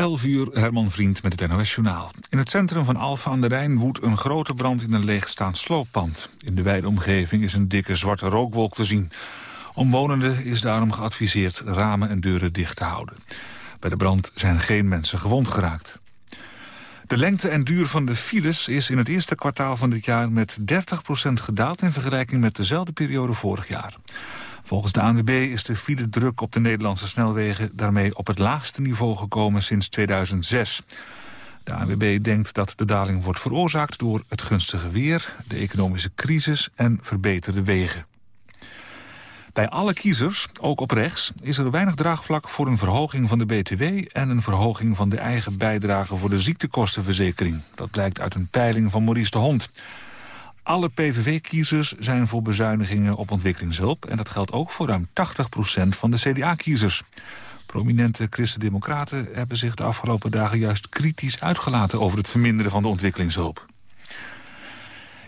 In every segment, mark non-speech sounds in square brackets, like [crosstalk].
11 uur, Herman Vriend met het NOS-journaal. In het centrum van Alfa aan de Rijn woedt een grote brand in een leegstaand slooppand. In de wijde omgeving is een dikke zwarte rookwolk te zien. Omwonenden is daarom geadviseerd ramen en deuren dicht te houden. Bij de brand zijn geen mensen gewond geraakt. De lengte en duur van de files is in het eerste kwartaal van dit jaar met 30% gedaald in vergelijking met dezelfde periode vorig jaar. Volgens de ANWB is de file druk op de Nederlandse snelwegen daarmee op het laagste niveau gekomen sinds 2006. De ANWB denkt dat de daling wordt veroorzaakt door het gunstige weer, de economische crisis en verbeterde wegen. Bij alle kiezers, ook op rechts, is er weinig draagvlak voor een verhoging van de BTW en een verhoging van de eigen bijdrage voor de ziektekostenverzekering. Dat blijkt uit een peiling van Maurice de Hond. Alle PVV-kiezers zijn voor bezuinigingen op ontwikkelingshulp... en dat geldt ook voor ruim 80% van de CDA-kiezers. Prominente christen-democraten hebben zich de afgelopen dagen... juist kritisch uitgelaten over het verminderen van de ontwikkelingshulp.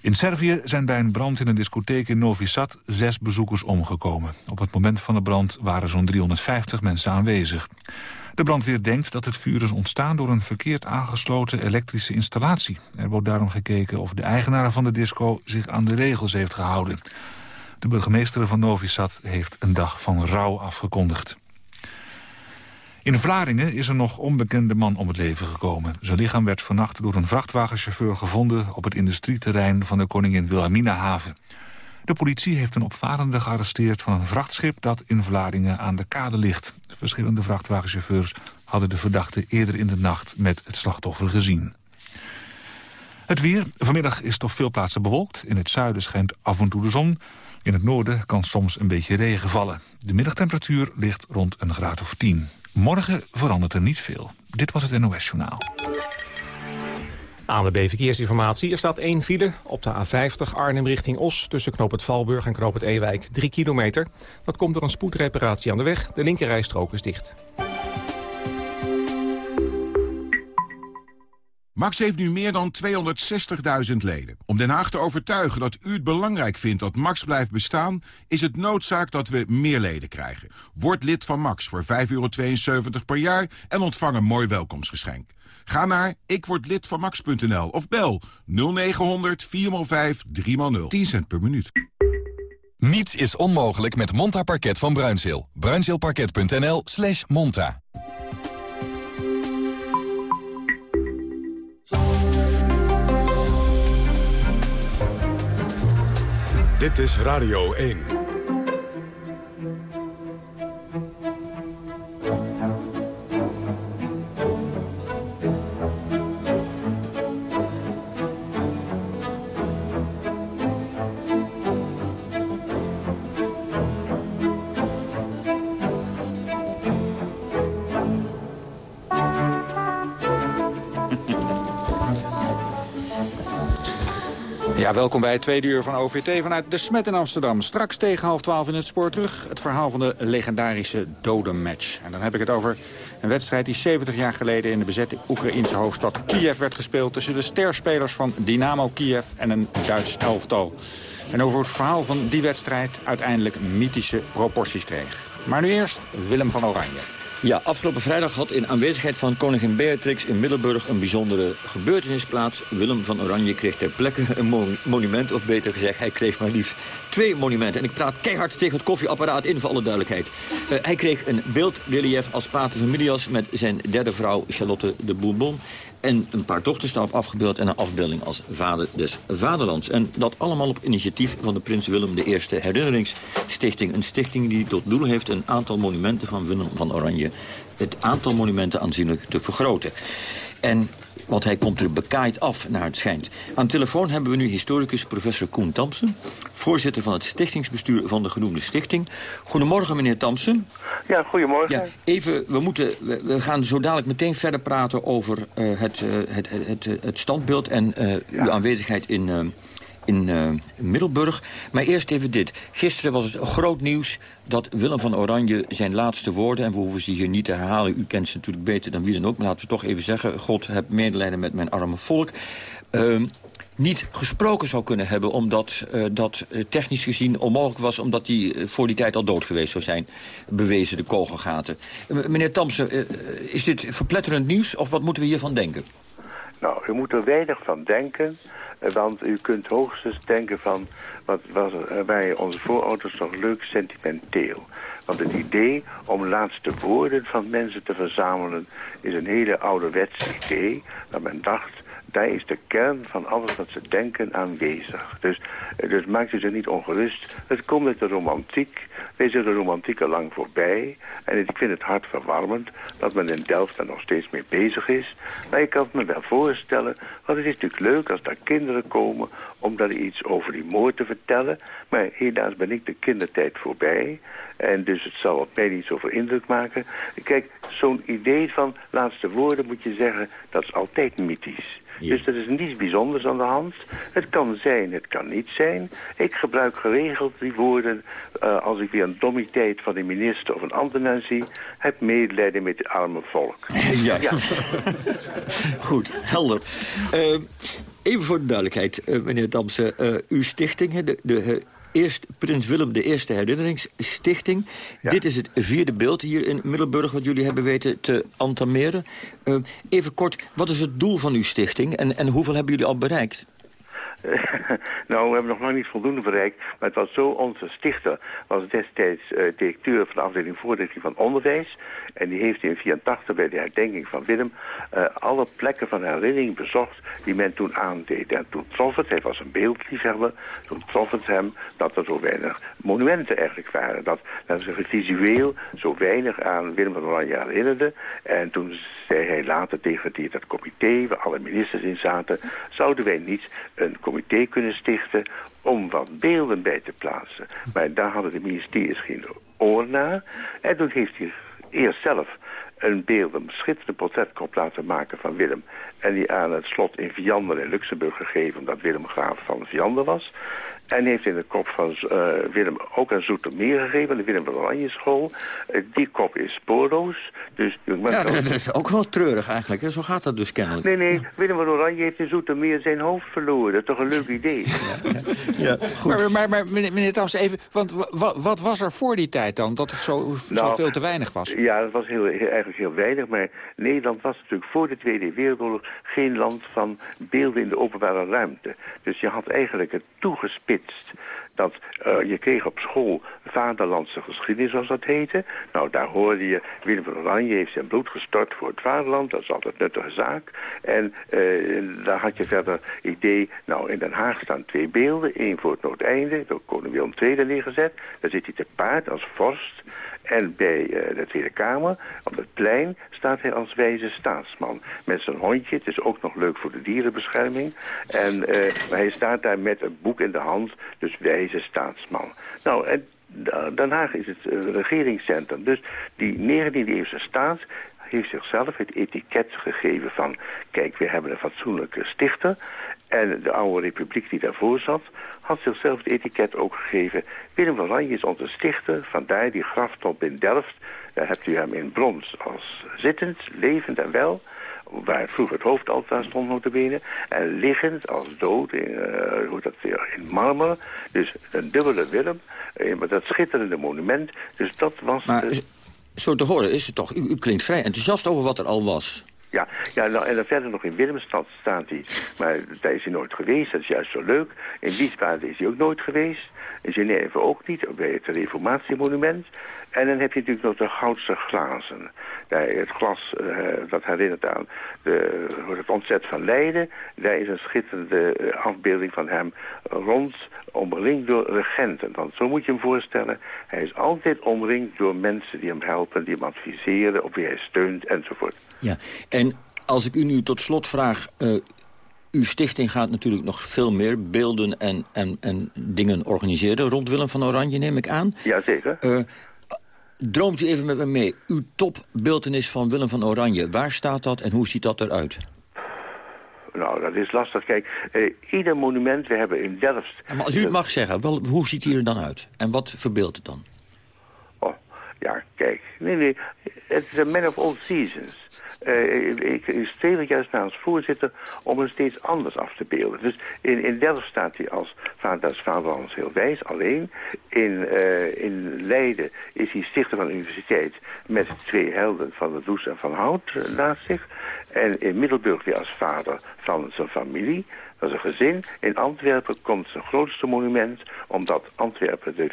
In Servië zijn bij een brand in een discotheek in Novi Sad zes bezoekers omgekomen. Op het moment van de brand waren zo'n 350 mensen aanwezig. De brandweer denkt dat het vuur is ontstaan door een verkeerd aangesloten elektrische installatie. Er wordt daarom gekeken of de eigenaar van de disco zich aan de regels heeft gehouden. De burgemeester van Novi Sad heeft een dag van rouw afgekondigd. In Vlaardingen is een nog onbekende man om het leven gekomen. Zijn lichaam werd vannacht door een vrachtwagenchauffeur gevonden... op het industrieterrein van de Koningin Wilhelmina haven. De politie heeft een opvarende gearresteerd van een vrachtschip... dat in Vlaardingen aan de kade ligt. Verschillende vrachtwagenchauffeurs hadden de verdachte eerder in de nacht... met het slachtoffer gezien. Het weer. Vanmiddag is het op veel plaatsen bewolkt. In het zuiden schijnt af en toe de zon. In het noorden kan soms een beetje regen vallen. De middagtemperatuur ligt rond een graad of 10. Morgen verandert er niet veel. Dit was het NOS Journaal. Aan de B-verkeersinformatie. Er staat één file op de A50 Arnhem richting Os... tussen Knoop het Valburg en Knoop het Ewijk, 3 kilometer. Dat komt door een spoedreparatie aan de weg. De linkerrijstrook is dicht. Max heeft nu meer dan 260.000 leden. Om Den Haag te overtuigen dat u het belangrijk vindt dat Max blijft bestaan... is het noodzaak dat we meer leden krijgen. Word lid van Max voor 5,72 per jaar en ontvang een mooi welkomstgeschenk. Ga naar ikwordlidvanmax.nl of bel 0900 4x5 3x0. 10 cent per minuut. Niets is onmogelijk met Monta Parket van Bruinzeel. Bruinzeelparket.nl slash monta. Dit is Radio 1. Ja, welkom bij het tweede uur van OVT vanuit de Smet in Amsterdam. Straks tegen half twaalf in het spoor terug. Het verhaal van de legendarische dodenmatch. En dan heb ik het over een wedstrijd die 70 jaar geleden... in de bezette Oekraïnse hoofdstad Kiev werd gespeeld... tussen de sterspelers van Dynamo Kiev en een Duits elftal. En over het verhaal van die wedstrijd uiteindelijk mythische proporties kreeg. Maar nu eerst Willem van Oranje. Ja, afgelopen vrijdag had in aanwezigheid van koningin Beatrix in Middelburg een bijzondere gebeurtenis plaats. Willem van Oranje kreeg ter plekke een monument, of beter gezegd, hij kreeg maar liefst twee monumenten. En ik praat keihard tegen het koffieapparaat in, voor alle duidelijkheid. Uh, hij kreeg een beeldrelief als pater familias met zijn derde vrouw Charlotte de Bourbon. En een paar dochters daarop afgebeeld en een afbeelding als vader des vaderlands. En dat allemaal op initiatief van de Prins Willem I Herinneringsstichting. Een stichting die tot doel heeft een aantal monumenten van Willem van Oranje... het aantal monumenten aanzienlijk te vergroten. En want hij komt er bekaaid af, naar het schijnt. Aan telefoon hebben we nu historicus professor Koen Tamsen... voorzitter van het stichtingsbestuur van de genoemde stichting. Goedemorgen, meneer Tamsen. Ja, goedemorgen. Ja, even, we, moeten, we, gaan zo dadelijk meteen verder praten over uh, het, uh, het, het, het, standbeeld... en uh, ja. uw aanwezigheid in in uh, Middelburg. Maar eerst even dit. Gisteren was het groot nieuws dat Willem van Oranje zijn laatste woorden... en we hoeven ze hier niet te herhalen, u kent ze natuurlijk beter dan wie dan ook... maar laten we toch even zeggen, God heb medelijden met mijn arme volk... Ehm, niet gesproken zou kunnen hebben... omdat uh, dat technisch gezien onmogelijk was... omdat die voor die tijd al dood geweest zou zijn, bewezen de kogelgaten. meneer Tamsen, is dit verpletterend nieuws of wat moeten we hiervan denken? Nou, u moet er weinig van denken... Want u kunt hoogstens denken van, wat was bij onze voorouders toch leuk sentimenteel. Want het idee om laatste woorden van mensen te verzamelen is een hele ouderwets idee. Dat men dacht, daar is de kern van alles wat ze denken aanwezig. Dus, dus maakt u zich niet ongerust. Het komt uit de romantiek. Zijn de romantiek al lang voorbij. En ik vind het hartverwarmend dat men in Delft er nog steeds mee bezig is. Maar ik kan het me wel voorstellen, want het is natuurlijk leuk als daar kinderen komen om daar iets over die moord te vertellen. Maar helaas ben ik de kindertijd voorbij. En dus het zal op mij niet zoveel indruk maken. Kijk, zo'n idee van laatste woorden moet je zeggen, dat is altijd mythisch. Dus er is niets bijzonders aan de hand. Het kan zijn, het kan niet zijn. Ik gebruik geregeld die woorden uh, als ik weer een dommiteit van een minister of een ambtenaar zie. Heb medelijden met het arme volk. [laughs] Ja. ja. [laughs] Goed, helder. Uh, even voor de duidelijkheid, uh, meneer Damse. uw stichting, de, de Eerst Prins Willem de Eerste Herinneringsstichting. Dit is het vierde beeld hier in Middelburg... wat jullie hebben weten te antameren. Uh, even kort, wat is het doel van uw stichting... en, en hoeveel hebben jullie al bereikt? [laughs] nou, we hebben nog lang niet voldoende bereikt. Maar het was zo, onze stichter was destijds uh, directeur van de afdeling voorlichting van onderwijs. En die heeft in 84 bij de herdenking van Willem uh, alle plekken van herinnering bezocht die men toen aandeed. En toen trof het, hij was een beeldliefhebber, toen trof het hem dat er zo weinig monumenten eigenlijk waren. Dat, dat zich visueel zo weinig aan Willem van Oranje herinnerde. En toen zei hij later tegen die, dat comité, waar alle ministers in zaten, zouden wij niet een comité kunnen stichten om wat beelden bij te plaatsen. Maar daar hadden de ministeries geen oor naar. En toen heeft hij eerst zelf een beeld, een schitterende portretkop laten maken van Willem. En die aan het slot in Viander in Luxemburg gegeven, omdat Willem graaf van Viander was. En heeft in de kop van uh, Willem ook aan Zoetermeer gegeven, de Willem van Oranje school. Uh, die kop is spoorloos. Dus, ja, dat is ook wel treurig eigenlijk. Hè? Zo gaat dat dus kennelijk. Nee, nee, Willem van Oranje heeft in Zoetermeer zijn hoofd verloren. Dat is toch een leuk idee. [laughs] ja, ja. goed. Maar, maar, maar meneer Tams, even, want wat was er voor die tijd dan? Dat het zo, nou, zo veel te weinig was? Ja, dat was heel, eigenlijk heel weinig. Maar Nederland was natuurlijk voor de Tweede Wereldoorlog geen land van beelden in de openbare ruimte. Dus je had eigenlijk het dat uh, je kreeg op school vaderlandse geschiedenis, zoals dat heette. Nou, daar hoorde je, Willem van Oranje heeft zijn bloed gestort voor het vaderland. Dat is altijd een nuttige zaak. En uh, daar had je verder idee, nou, in Den Haag staan twee beelden. één voor het Noordeinde, door koning Willem II neergezet. Daar zit hij te paard als vorst. En bij uh, de Tweede Kamer, op het plein, staat hij als wijze staatsman. Met zijn hondje, het is ook nog leuk voor de dierenbescherming. En maar hij staat daar met een boek in de hand, dus wijze staatsman. Nou, en Den Haag is het uh, regeringscentrum. Dus die 19e-eeuwse staat heeft zichzelf het etiket gegeven van... kijk, we hebben een fatsoenlijke stichter... en de oude republiek die daarvoor zat had zichzelf het etiket ook gegeven. Willem van Oranje is onze stichter, vandaar die graftop in Delft. Daar hebt u hem in brons als zittend, levend en wel waar vroeger het hoofdaltaar stond notabene. En liggend als dood in, uh, hoe dat, in marmer. Dus een dubbele Willem. Uh, maar dat schitterende monument. Dus dat was... Maar, zo te horen is het toch... U, u, klinkt vrij enthousiast over wat er al was. Ja, ja nou, en dan verder nog in Willemstad staat hij. Maar daar is hij nooit geweest, dat is juist zo leuk. In Wiesbaden is hij ook nooit geweest. In Genève ook niet, bij het reformatiemonument. En dan heb je natuurlijk nog de goudse glazen. Daar, het glas, uh, dat herinnert aan de, het ontzet van Leiden. Daar is een schitterende uh, afbeelding van hem rond, omringd door regenten. Want zo moet je hem voorstellen. Hij is altijd omringd door mensen die hem helpen, die hem adviseren, op wie hij steunt enzovoort. Ja, en als ik u nu tot slot vraag... Uh, uw stichting gaat natuurlijk nog veel meer beelden en, en, en dingen organiseren... rond Willem van Oranje, neem ik aan. Jazeker. Uh, droomt u even met me mee. Uw topbeeldenis van Willem van Oranje, waar staat dat en hoe ziet dat eruit? Nou, dat is lastig. Kijk, eh, ieder monument, we hebben in Delft... Maar als u het mag zeggen, wel, hoe ziet hij er dan uit? En wat verbeeldt het dan? Oh, ja, kijk. Nee, nee, het is een man of all seasons. Uh, ik, streel er juist naar als voorzitter om het steeds anders af te beelden. Dus in, in Delft staat hij als vader, vader Hans heel wijs, alleen. In, uh, in Leiden is hij stichter van de universiteit met twee helden van de Does en van Hout naast zich. En in Middelburg weer als vader van zijn familie. Dat is een gezin. In Antwerpen komt zijn grootste monument... omdat Antwerpen de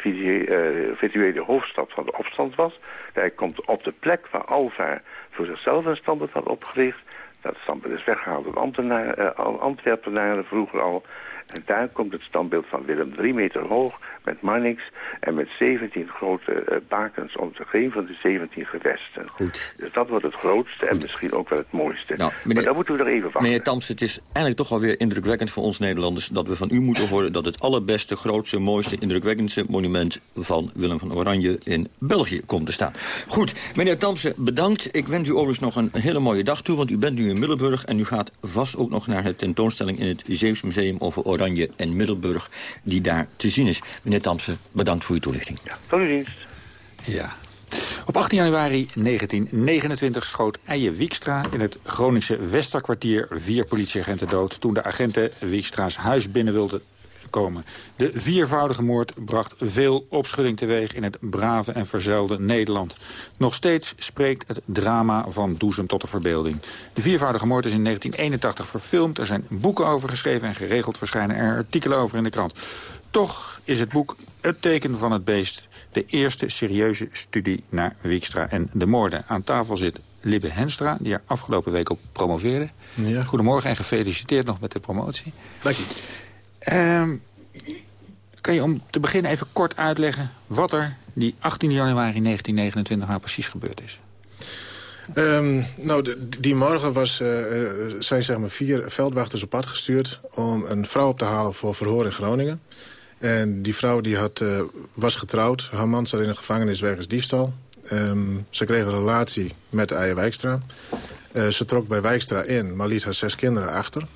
virtuele hoofdstad van de opstand was. Hij komt op de plek waar Alva voor zichzelf een standbeeld had opgericht. Dat standbeeld is weggehaald door Antwerpen uh, Antwerpenaren vroeger al. En daar komt het standbeeld van Willem, drie meter hoog, met Marnix... en met 17 grote uh, bakens om geen van de 17 gewesten. Goed. Dus dat wordt het grootste en misschien ook wel het mooiste. Nou, meneer, maar daar moeten we nog even wachten. Meneer Tams, het is eigenlijk toch wel weer indrukwekkend voor ons Nederlanders... dat we van u moeten horen dat het allerbeste, grootste, mooiste, indrukwekkendste monument... van Willem van Oranje in België komt te staan. Goed, meneer Tamsen, bedankt. Ik wens u overigens nog een hele mooie dag toe, want u bent nu in Middelburg... en u gaat vast ook nog naar het tentoonstelling in het Zeeuwsmuseum over Oranje Oranje en Middelburg die daar te zien is. Meneer Tamsen, bedankt voor uw toelichting. Ja, tot uw dienst. Ja. Op 18 januari 1929 schoot Eije Wiekstra in het Groningse Westerkwartier vier politieagenten dood... toen de agenten Wiekstra's huis binnen wilden komen. De viervoudige moord bracht veel opschudding teweeg in het brave en verzuilde Nederland. Nog steeds spreekt het drama van Doezem tot de verbeelding. De viervoudige moord is in 1981 verfilmd. Er zijn boeken over geschreven en geregeld verschijnen er artikelen over in de krant. Toch is het boek Het teken van het beest de eerste serieuze studie naar Wiekstra en de moorden. Aan tafel zit Libbe Henstra, die er afgelopen week op promoveerde. Ja. Goedemorgen en gefeliciteerd nog met de promotie. Dank je. Uh, kan je om te beginnen even kort uitleggen... wat er die 18 januari 1929 nou precies gebeurd is? Um, nou, die morgen was, uh, zijn zeg maar vier veldwachters op pad gestuurd... om een vrouw op te halen voor verhoor in Groningen. En die vrouw die had, uh, was getrouwd. Haar man zat in een gevangenis wegens diefstal. Um, ze kreeg een relatie met Eije Wijkstra. Ze trok bij Wijkstra in, maar liet haar zes kinderen achter.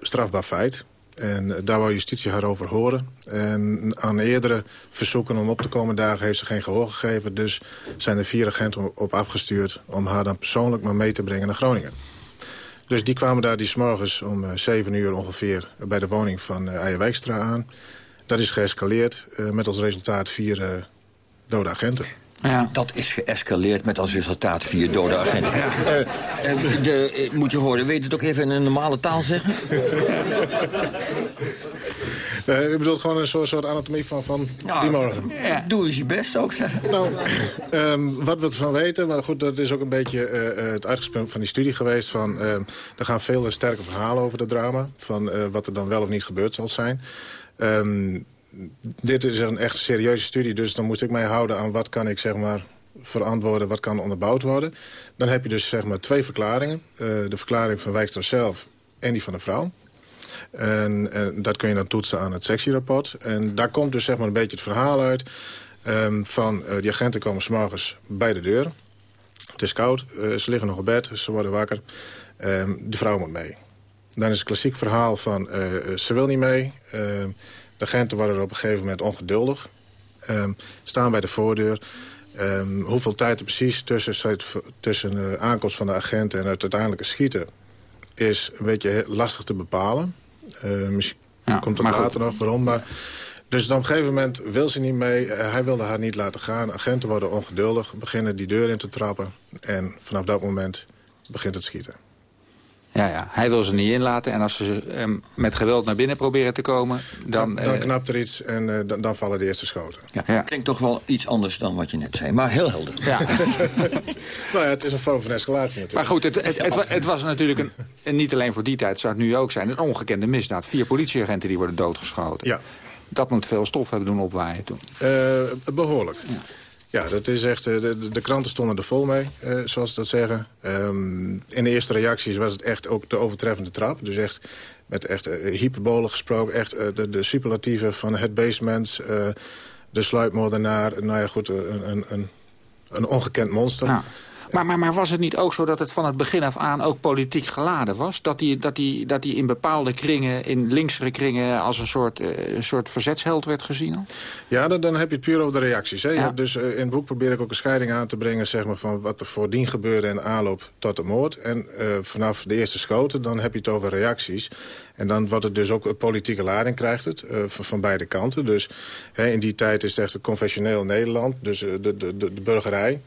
strafbaar feit. En daar wou justitie haar over horen. En aan eerdere verzoeken om op te komen dagen heeft ze geen gehoor gegeven. Dus zijn er vier agenten op afgestuurd om haar dan persoonlijk maar mee te brengen naar Groningen. Dus die kwamen daar die morgens om uh, zeven uur ongeveer bij de woning van uh, Eije Wijkstra aan. Dat is geëscaleerd uh, met als resultaat vier dode agenten. Ja. Dat is geëscaleerd met als resultaat vier dode agenten. Ja. Uh, de, moet je horen, weet het ook even in een normale taal zeggen? [laughs] Nee, ik bedoel gewoon een soort, soort anatomie van, van nou, die morgen. Ja. Doe eens je best, zou ik zeggen. Nou, um, wat we ervan weten, maar goed, dat is ook een beetje uh, het uitgangspunt van die studie geweest. Van, uh, er gaan veel sterke verhalen over het drama. Van wat er dan wel of niet gebeurd zal zijn. Um, dit is een echt serieuze studie, dus dan moest ik mij houden aan wat kan ik zeg maar verantwoorden, wat kan onderbouwd worden. Dan heb je dus zeg maar twee verklaringen. Uh, de verklaring van Wijkstra zelf en die van de vrouw. En, en, dat kun je dan toetsen aan het sectierapport. En daar komt dus zeg maar een beetje het verhaal uit... Um, van uh, die agenten komen s'morgens bij de deur. Het is koud, uh, ze liggen nog op bed, ze worden wakker. Um, de vrouw moet mee. Dan is het klassiek verhaal van ze wil niet mee... Ehm, de agenten worden op een gegeven moment ongeduldig. Um, staan bij de voordeur. Um, hoeveel tijd er precies tussen, tussen de aankomst van de agenten... en het uiteindelijke schieten is een beetje lastig te bepalen. Uh, misschien komt het later nog waarom. Maar, dus op een gegeven moment wil ze niet mee. Uh, hij wilde haar niet laten gaan. Agenten worden ongeduldig, beginnen die deur in te trappen. En vanaf dat moment begint het schieten. Ja, ja, hij wil ze niet inlaten. En als ze um, met geweld naar binnen proberen te komen... Dan, dan, dan knapt er iets en uh, dan, dan, vallen de eerste schoten. Ja. ja. Klinkt toch wel iets anders dan wat je net zei. Maar heel helder. Ja. [laughs] [laughs] nou ja, het is een vorm van escalatie natuurlijk. Maar goed, het, het, het, het was natuurlijk een, en niet alleen voor die tijd... zou het nu ook zijn, een ongekende misdaad. Vier politieagenten die worden doodgeschoten. Ja. Dat moet veel stof hebben doen opwaaien toen. Uh, behoorlijk. Ja. Ja, dat is echt, eh, de, de kranten stonden er vol mee, uh, zoals ze dat zeggen. Um, in de eerste reacties was het echt ook de overtreffende trap. Dus echt met echt uh, hyperbolen gesproken. Echt de, de van het basement, de sluipmoordenaar. Nou ja, goed, een, een, een ongekend monster. Maar, maar, maar was het niet ook zo dat het van het begin af aan ook politiek geladen was? Dat hij dat die, dat die in bepaalde kringen, in linksere kringen... als een soort, uh, een soort verzetsheld werd gezien? Al? Ja, dan, dan heb je het puur over de reacties. Hè? Ja. Dus uh, in het boek probeer ik ook een scheiding aan te brengen... Zeg maar, van wat er voordien gebeurde en aanloop tot de moord. En uh, vanaf de eerste schoten, dan heb je het over reacties. En dan wat het dus ook een politieke lading krijgt het, uh, van, van, beide kanten. Dus hè, in die tijd is het echt een conventioneel Nederland, dus uh, de, de, de, burgerij.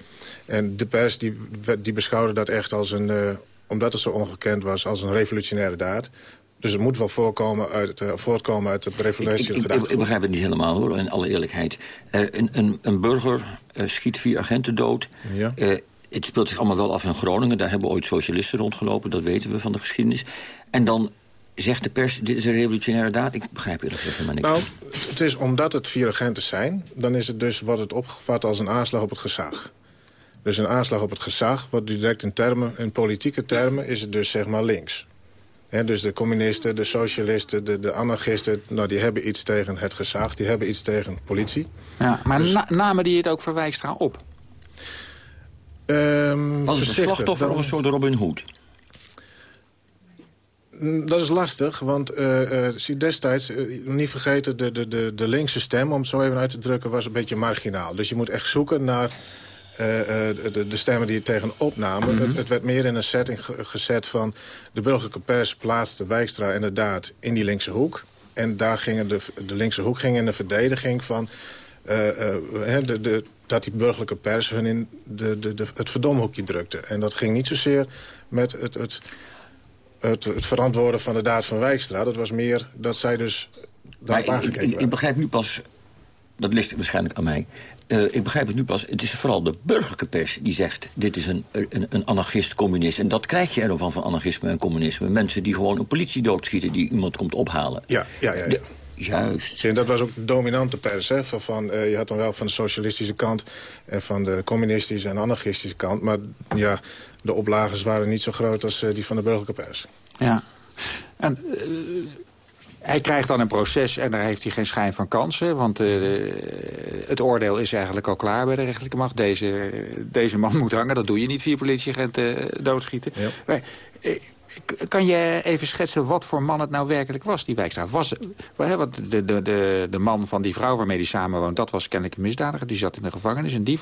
En de pers die, die beschouwde dat echt als een, uh, omdat het zo ongekend was, als een revolutionaire daad. Dus het moet wel voorkomen uit, voortkomen uit het revolutionaire ik, ik, ik, ik, begrijp het niet helemaal, hoor, in alle eerlijkheid. een, een, een burger schiet vier agenten dood... Ja. het speelt zich allemaal wel af in Groningen. Daar hebben ooit socialisten rondgelopen, dat weten we van de geschiedenis. En dan Zegt de pers, dit is een revolutionaire daad? Ik begrijp eerlijk gezegd helemaal niks. Nou, het is omdat het vier agenten zijn... dan is het dus, wordt het opgevat als een aanslag op het gezag. Dus een aanslag op het gezag wordt direct in termen... in politieke termen is het dus zeg maar links. He, dus de communisten, de socialisten, de, de anarchisten... Nou, die hebben iets tegen het gezag, die hebben iets tegen politie. Ja, maar dus... na namen die het ook voor Wijkstra op? Um, Was het een slachtoffer of een soort Robin Hood? Mm, dat is lastig, want uh, uh, zie destijds, uh, niet vergeten... De, de, de, de linkse stem, om het zo even uit te drukken, was een beetje marginaal. Dus je moet echt zoeken naar de, de, stemmen die het tegenop namen. Mm -hmm. het, het, werd meer in een setting gezet van... de burgerlijke pers plaatste Wijkstra inderdaad in die linkse hoek. En daar ging de, de linkse hoek ging in de verdediging van... de, de, dat die burgerlijke pers hun in de, de, de, het verdomhoekje drukte. En dat ging niet zozeer met het... het het, het, verantwoorden van de daad van Wijkstra. Dat was meer dat zij dus ik, ik, ik, begrijp nu pas, dat ligt waarschijnlijk aan mij... Uh, ik begrijp het nu pas, het is vooral de burgerlijke pers die zegt... dit is een, een, een anarchist-communist. En dat krijg je er van van anarchisme en communisme. Mensen die gewoon een politie doodschieten die iemand komt ophalen. Ja, ja, ja. ja. De, Juist. En dat was ook de dominante pers. Hè? Van, van uh, je had dan wel van de socialistische kant... en van de communistische en anarchistische kant. Maar ja, de oplages waren niet zo groot als uh, die van de burgerlijke pers. Ja. En uh, hij krijgt dan een proces en daar heeft hij geen schijn van kansen. Want uh, het oordeel is eigenlijk al klaar bij de rechterlijke macht. Deze, deze man moet hangen, dat doe je niet via politieagenten doodschieten. Ja. Maar, kan je even schetsen wat voor man het nou werkelijk was, die Wijkstra? Was, de, de, de, de man van die vrouw waarmee hij samenwoont... dat was kennelijk een misdadiger, die zat in de gevangenis. En die,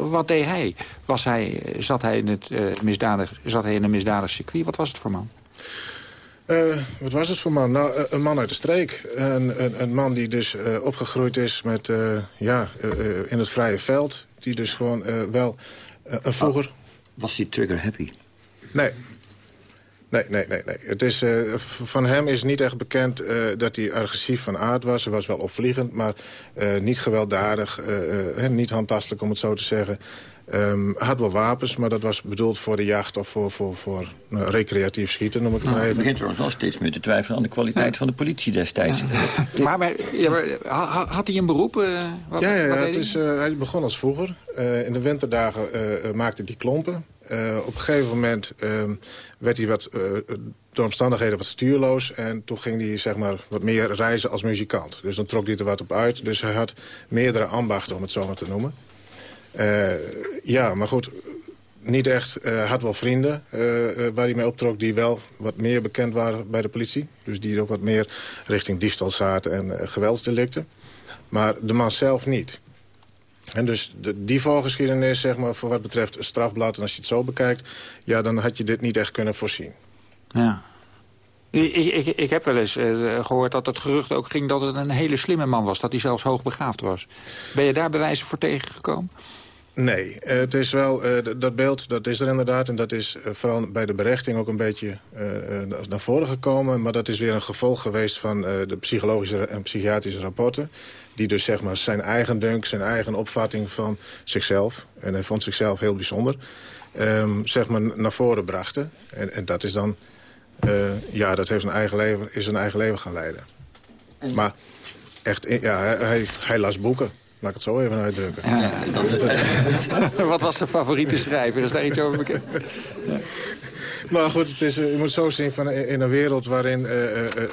wat, deed hij? Was hij zat, hij in het, uh, misdadig, zat hij in een misdadig circuit? Wat was het voor man? Uh, wat was het voor man? Nou, uh, een man uit de streek. Een, een, een man die dus uh, opgegroeid is met, ja, in het vrije veld. Die dus gewoon wel een vroeger... Oh, was hij trigger happy? Nee, Nee, nee, nee. nee. Het is, uh, van hem is niet echt bekend uh, dat hij agressief van aard was. Hij was wel opvliegend, maar uh, niet gewelddadig. niet handtastelijk, om het zo te zeggen. Um, had wel wapens, maar dat was bedoeld voor de jacht of voor, voor, voor nou, recreatief schieten, noem ik het nou, maar even. Je begint trouwens wel steeds meer te twijfelen aan de kwaliteit ja. van de politie destijds. Ja. [laughs] maar, maar, ja, maar, had hij een beroep? Uh, wat, ja, ja, ja het is, uh, hij begon als vroeger. Uh, in de winterdagen maakte hij klompen. Op een gegeven moment ehm, werd hij wat, door omstandigheden wat stuurloos. En toen ging hij zeg maar, wat meer reizen als muzikant. Dus dan trok hij er wat op uit. Dus hij had meerdere ambachten, om het zo maar te noemen. Uh, ja, maar goed, niet echt. Uh, had wel vrienden waar hij mee optrok die wel wat meer bekend waren bij de politie. Dus die ook wat meer richting diefstal zaten en geweldsdelicten. Maar de man zelf niet. En dus de, die voorgeschiedenis, zeg maar, voor wat betreft strafblad... en als je het zo bekijkt, ja, dan had je dit niet echt kunnen voorzien. Ja. Ik, ik, ik heb wel eens uh, gehoord dat het gerucht ook ging dat het een hele slimme man was. Dat hij zelfs hoogbegaafd was. Ben je daar bewijzen voor tegengekomen? Nee, uh, het is wel, uh, dat beeld dat is er inderdaad. En dat is uh, vooral bij de berechting ook een beetje naar voren gekomen. Maar dat is weer een gevolg geweest van de psychologische en psychiatrische rapporten. Die dus zeg maar zijn eigen dunk, zijn eigen opvatting van zichzelf. En hij vond zichzelf heel bijzonder. Um, zeg maar naar voren brachten. En, en dat is dan, ja, dat heeft een eigen leven, is een eigen leven gaan leiden. Maar echt, ja, hij, hij las boeken. Laat ik het zo even uitdrukken. Ja, ja. [laughs] Wat was zijn favoriete schrijver? Is daar iets over bekend? Ja. maar goed, het is, je moet zo zien, van, in een wereld waarin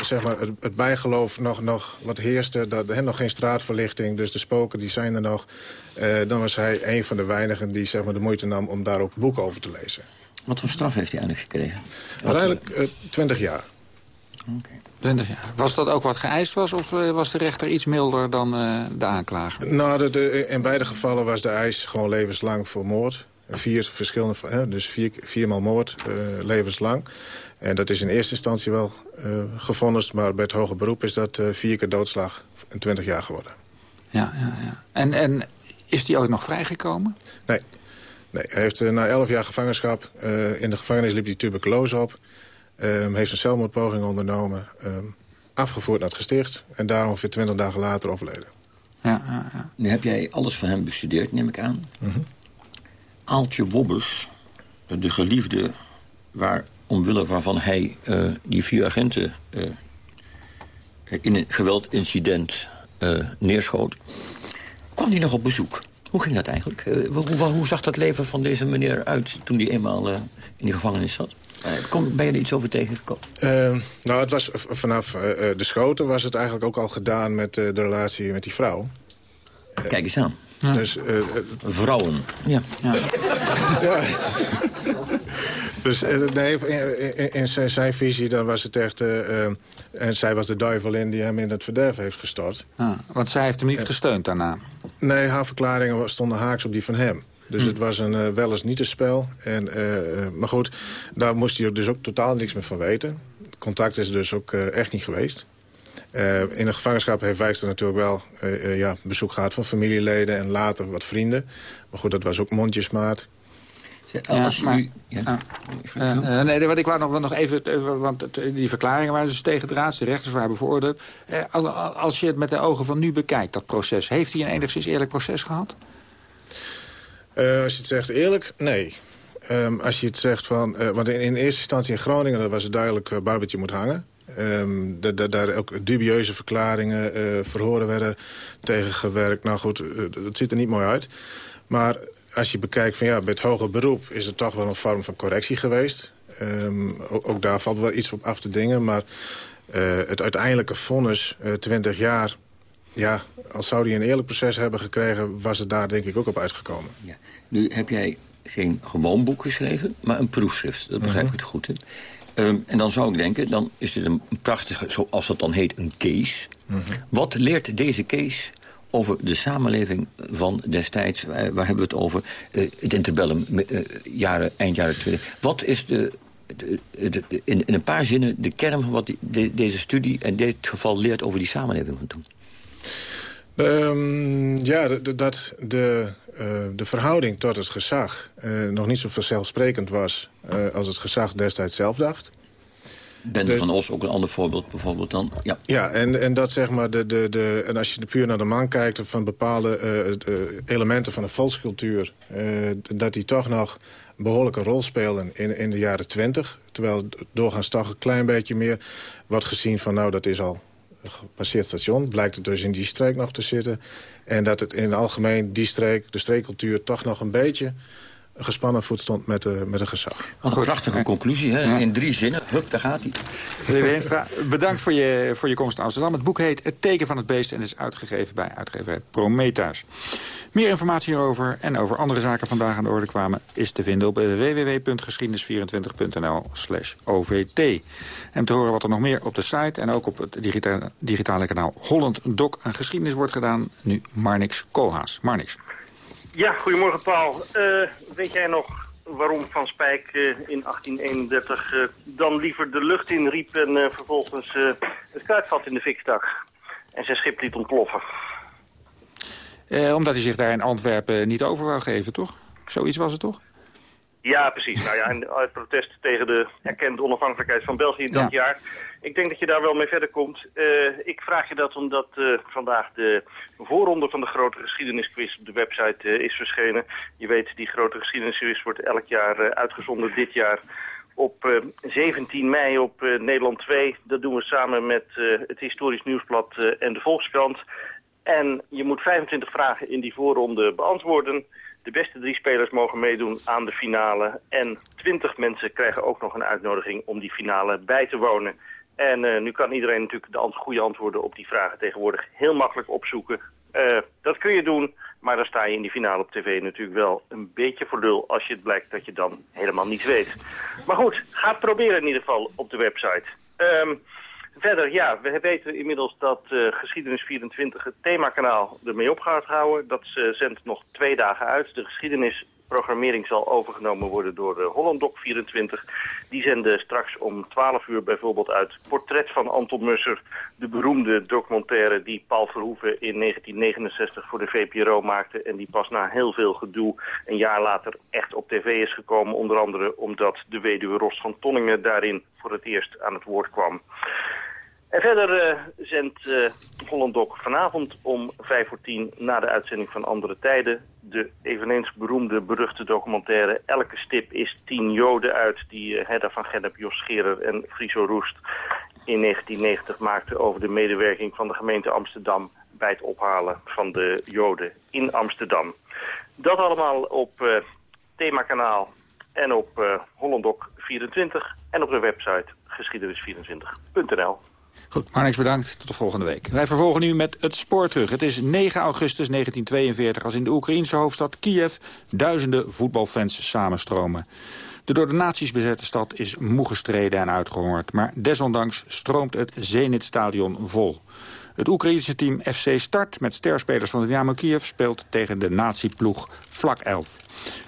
zeg maar het, het, bijgeloof nog, nog wat heerste... dat er nog geen straatverlichting, dus de spoken die zijn er nog... dan was hij een van de weinigen die zeg maar, de moeite nam om daar ook boeken over te lezen. Wat voor straf heeft hij eigenlijk gekregen? Uiteindelijk 20 jaar. Okay. 20 jaar. Was dat ook wat geëist was of was de rechter iets milder dan de aanklager? Nou, de, in beide gevallen was de eis gewoon levenslang voor moord. Vier verschillende, hè, dus vier, viermaal moord, uh, levenslang. En dat is in eerste instantie wel uh, gevonnist, maar bij het hoge beroep is dat uh, vier keer doodslag in 20 jaar geworden. Ja, ja, ja. En, en is die ooit nog vrijgekomen? Nee. nee hij heeft na 11 jaar gevangenschap, in de gevangenis liep hij tuberculose op. Um, heeft een zelfmoordpoging ondernomen, um, afgevoerd naar het gesticht... en daarom ongeveer 20 dagen later overleden. Ja, ja, ja. Nu heb jij alles van hem bestudeerd, neem ik aan. Mm -hmm. Aaltje Wobbers, de geliefde... waar omwille waarvan hij uh, die vier agenten... Uh, in een geweldincident uh, neerschoot... kwam hij nog op bezoek. Hoe ging dat eigenlijk? Hoe, hoe, zag dat leven van deze meneer uit... toen hij eenmaal in die gevangenis zat? Kom, ben je er iets over tegengekomen? Uh, nou, het was vanaf uh, de schoten was het eigenlijk ook al gedaan met uh, de relatie met die vrouw. Kijk eens aan. Ja. Dus, Vrouwen. Ja. ja. ja. dus nee, in, in, in, zijn, zijn, visie dan was het echt... en zij was de duivelin die hem in het verderf heeft gestort. Ah, want zij heeft hem niet gesteund daarna? Nee, haar verklaringen stonden haaks op die van hem. Dus hm. het was een uh, wel eens niet een spel. En, uh, maar goed, daar moest hij dus ook totaal niks meer van weten. Contact is dus ook uh, echt niet geweest. in de gevangenschap heeft Wijster natuurlijk wel ja, bezoek gehad van familieleden... en later wat vrienden. Maar goed, dat was ook mondjesmaat. Ja, maar, ja. Uh, nee, wat ik wou nog, nog even, want die verklaringen waren dus tegen de raads, de rechters waren bevoordeeld. als je het met de ogen van nu bekijkt, dat proces, heeft hij een enigszins eerlijk proces gehad? Uh, als je het zegt eerlijk, nee. Um, als je het zegt van... Uh, want in, in, eerste instantie in Groningen was het duidelijk... Uh, Barbetje moet hangen. Um, daar ook dubieuze verklaringen, verhoren werden tegengewerkt. Nou goed, dat ziet er niet mooi uit. Maar als je bekijkt van ja, bij het hoger beroep... is er toch wel een vorm van correctie geweest. Um, ook, daar valt wel iets op af te dingen. Maar het uiteindelijke vonnis, 20 jaar ja, als zou hij een eerlijk proces hebben gekregen... was het daar denk ik ook op uitgekomen. Ja. Nu heb jij geen gewoon boek geschreven, maar een proefschrift. Dat begrijp mm ik het goed. Hè? Um, en dan zou ik denken, dan is dit een prachtige, zoals dat dan heet, een case. Mm -hmm. Wat leert deze case over de samenleving van destijds? Waar, waar hebben we het over? Uh, het interbellum, uh, jaren, eind jaren 20. Wat is de, de, de, de in, in, een paar zinnen de kern van wat die, deze studie... in dit geval leert over die samenleving van toen? Um, ja, dat de, uh, de verhouding tot het gezag uh, nog niet zo vanzelfsprekend was... Uh, als het gezag destijds zelf dacht. Bende van Os ook een ander voorbeeld bijvoorbeeld dan. Ja, ja en, en dat zeg maar, de, de, de, en als je puur naar de man kijkt... van bepaalde elementen van de volkscultuur... dat die toch nog een behoorlijke rol spelen in, in de jaren twintig. Terwijl doorgaans toch een klein beetje meer wordt gezien van... nou, dat is al gepasseerd station. Blijkt het dus in die streek nog te zitten. En dat het in het algemeen die streek, de streekcultuur... toch nog een beetje gespannen voet stond met, uh, met een gezag. Wat een prachtige conclusie, hè? in drie zinnen. Hup, daar gaat hij. Meneer Weenstra, bedankt voor je, voor je komst naar Amsterdam. Het boek heet Het teken van het beest en is uitgegeven bij uitgeverij Prometheus. Meer informatie hierover en over andere zaken vandaag aan de orde kwamen... is te vinden op www.geschiedenis24.nl OVT. En te horen wat er nog meer op de site en ook op het digitale, digitale kanaal Holland Doc... aan geschiedenis wordt gedaan. Nu Marnix Koolhaas. Marnix. Ja, goedemorgen Paul. Uh, weet jij nog waarom Van Spijk uh, in 1831 uh, dan liever de lucht in riep... en eh, vervolgens het kruidvat in de fik stak en zijn schip liet ontploffen? omdat hij zich daar in Antwerpen niet over wou geven, toch? Zoiets was het toch? Ja, precies. Nou ja, en uit protest tegen de erkende onafhankelijkheid van België in dat jaar. Ik denk dat je daar wel mee verder komt. Uh, ik vraag je dat omdat uh, vandaag de voorronde van de grote geschiedenisquiz op de website uh, is verschenen. Je weet, die grote geschiedenisquiz wordt elk jaar uitgezonden. Dit jaar op 17 mei op Nederland 2. Dat doen we samen met het Historisch Nieuwsblad en de Volkskrant. En je moet 25 vragen in die voorronde beantwoorden. De beste drie spelers mogen meedoen aan de finale. En twintig mensen krijgen ook nog een uitnodiging om die finale bij te wonen. En uh, nu kan iedereen natuurlijk de goede antwoorden op die vragen tegenwoordig heel makkelijk opzoeken. Uh, dat kun je doen, maar dan sta je in die finale op tv natuurlijk wel een beetje voor lul... als je het blijkt dat je dan helemaal niets weet. Maar goed, ga het proberen in ieder geval op de website. Um, verder, ja, we weten inmiddels dat uh, Geschiedenis 24 het themakanaal ermee op gaat houden. Dat zendt nog twee dagen uit. De geschiedenis programmering zal overgenomen worden door de Hollandok 24. Die zenden straks om 12 uur bijvoorbeeld uit Portret van Anton Musser. De beroemde documentaire die Paul Verhoeven in 1969 voor de VPRO maakte. En die pas na heel veel gedoe een jaar later echt op tv is gekomen. Onder andere omdat de weduwe Rost van Tonningen daarin voor het eerst aan het woord kwam. En verder uh, zendt uh, Hollandok vanavond om 5 voor 10 na de uitzending van Andere Tijden... de eveneens beroemde, beruchte documentaire Elke stip is 10 Joden uit... die uh, Hedda van Gennep, Jos Scherer en Friso Roest in 1990 maakten... over de medewerking van de gemeente Amsterdam bij het ophalen van de Joden in Amsterdam. Dat allemaal op themakanaal en op Hollandok 24 en op de website geschiedenis24.nl. Goed, Marnix bedankt. Tot de volgende week. Wij vervolgen nu met het spoor terug. Het is 9 augustus 1942 als in de Oekraïense hoofdstad Kiev... duizenden voetbalfans samenstromen. De door de nazi's bezette stad is moe gestreden en uitgehongerd... maar desondanks stroomt het Zenit-stadion vol. Het Oekraïense team FC Start met sterspelers van Dynamo Kiev... speelt tegen de nazi-ploeg Vlak 11.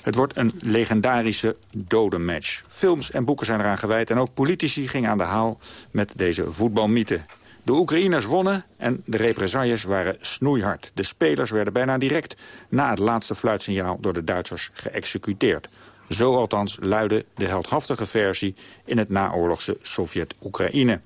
Het wordt een legendarische dodenmatch. Films en boeken zijn eraan gewijd... en ook politici gingen aan de haal met deze voetbalmythe. De Oekraïners wonnen en de represailles waren snoeihard. De spelers werden bijna direct na het laatste fluitsignaal... door de Duitsers geëxecuteerd. Zo althans luidde de heldhaftige versie in het naoorlogse Sovjet-Oekraïne.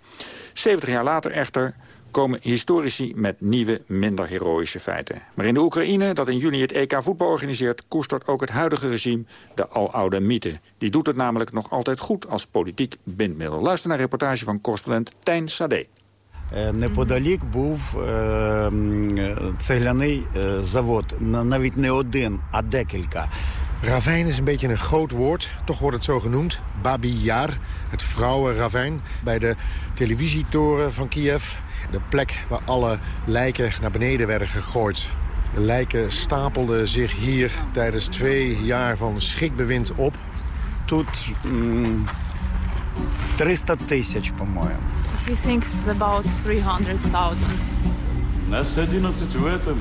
70 jaar later echter komen historici met nieuwe, minder heroïsche feiten. Maar in de Oekraïne, dat in juni het EK voetbal organiseert... koestert ook het huidige regime de aloude mythe. Die doet het namelijk nog altijd goed als politiek bindmiddel. Luister naar een reportage van correspondent Tijn Sade. Неподалік був е, цегляний завод. Навіть не один, а декілька. Ravijn is een beetje een groot woord, toch wordt het zo genoemd. Babi Yar, het vrouwenravijn, bij de televisietoren van Kiev. De plek waar alle lijken naar beneden werden gegooid. De lijken stapelden zich hier tijdens twee jaar van schrikbewind op. Тут 300 тысяч, по-моему. He thinks about 300,000. Нас 11 в этом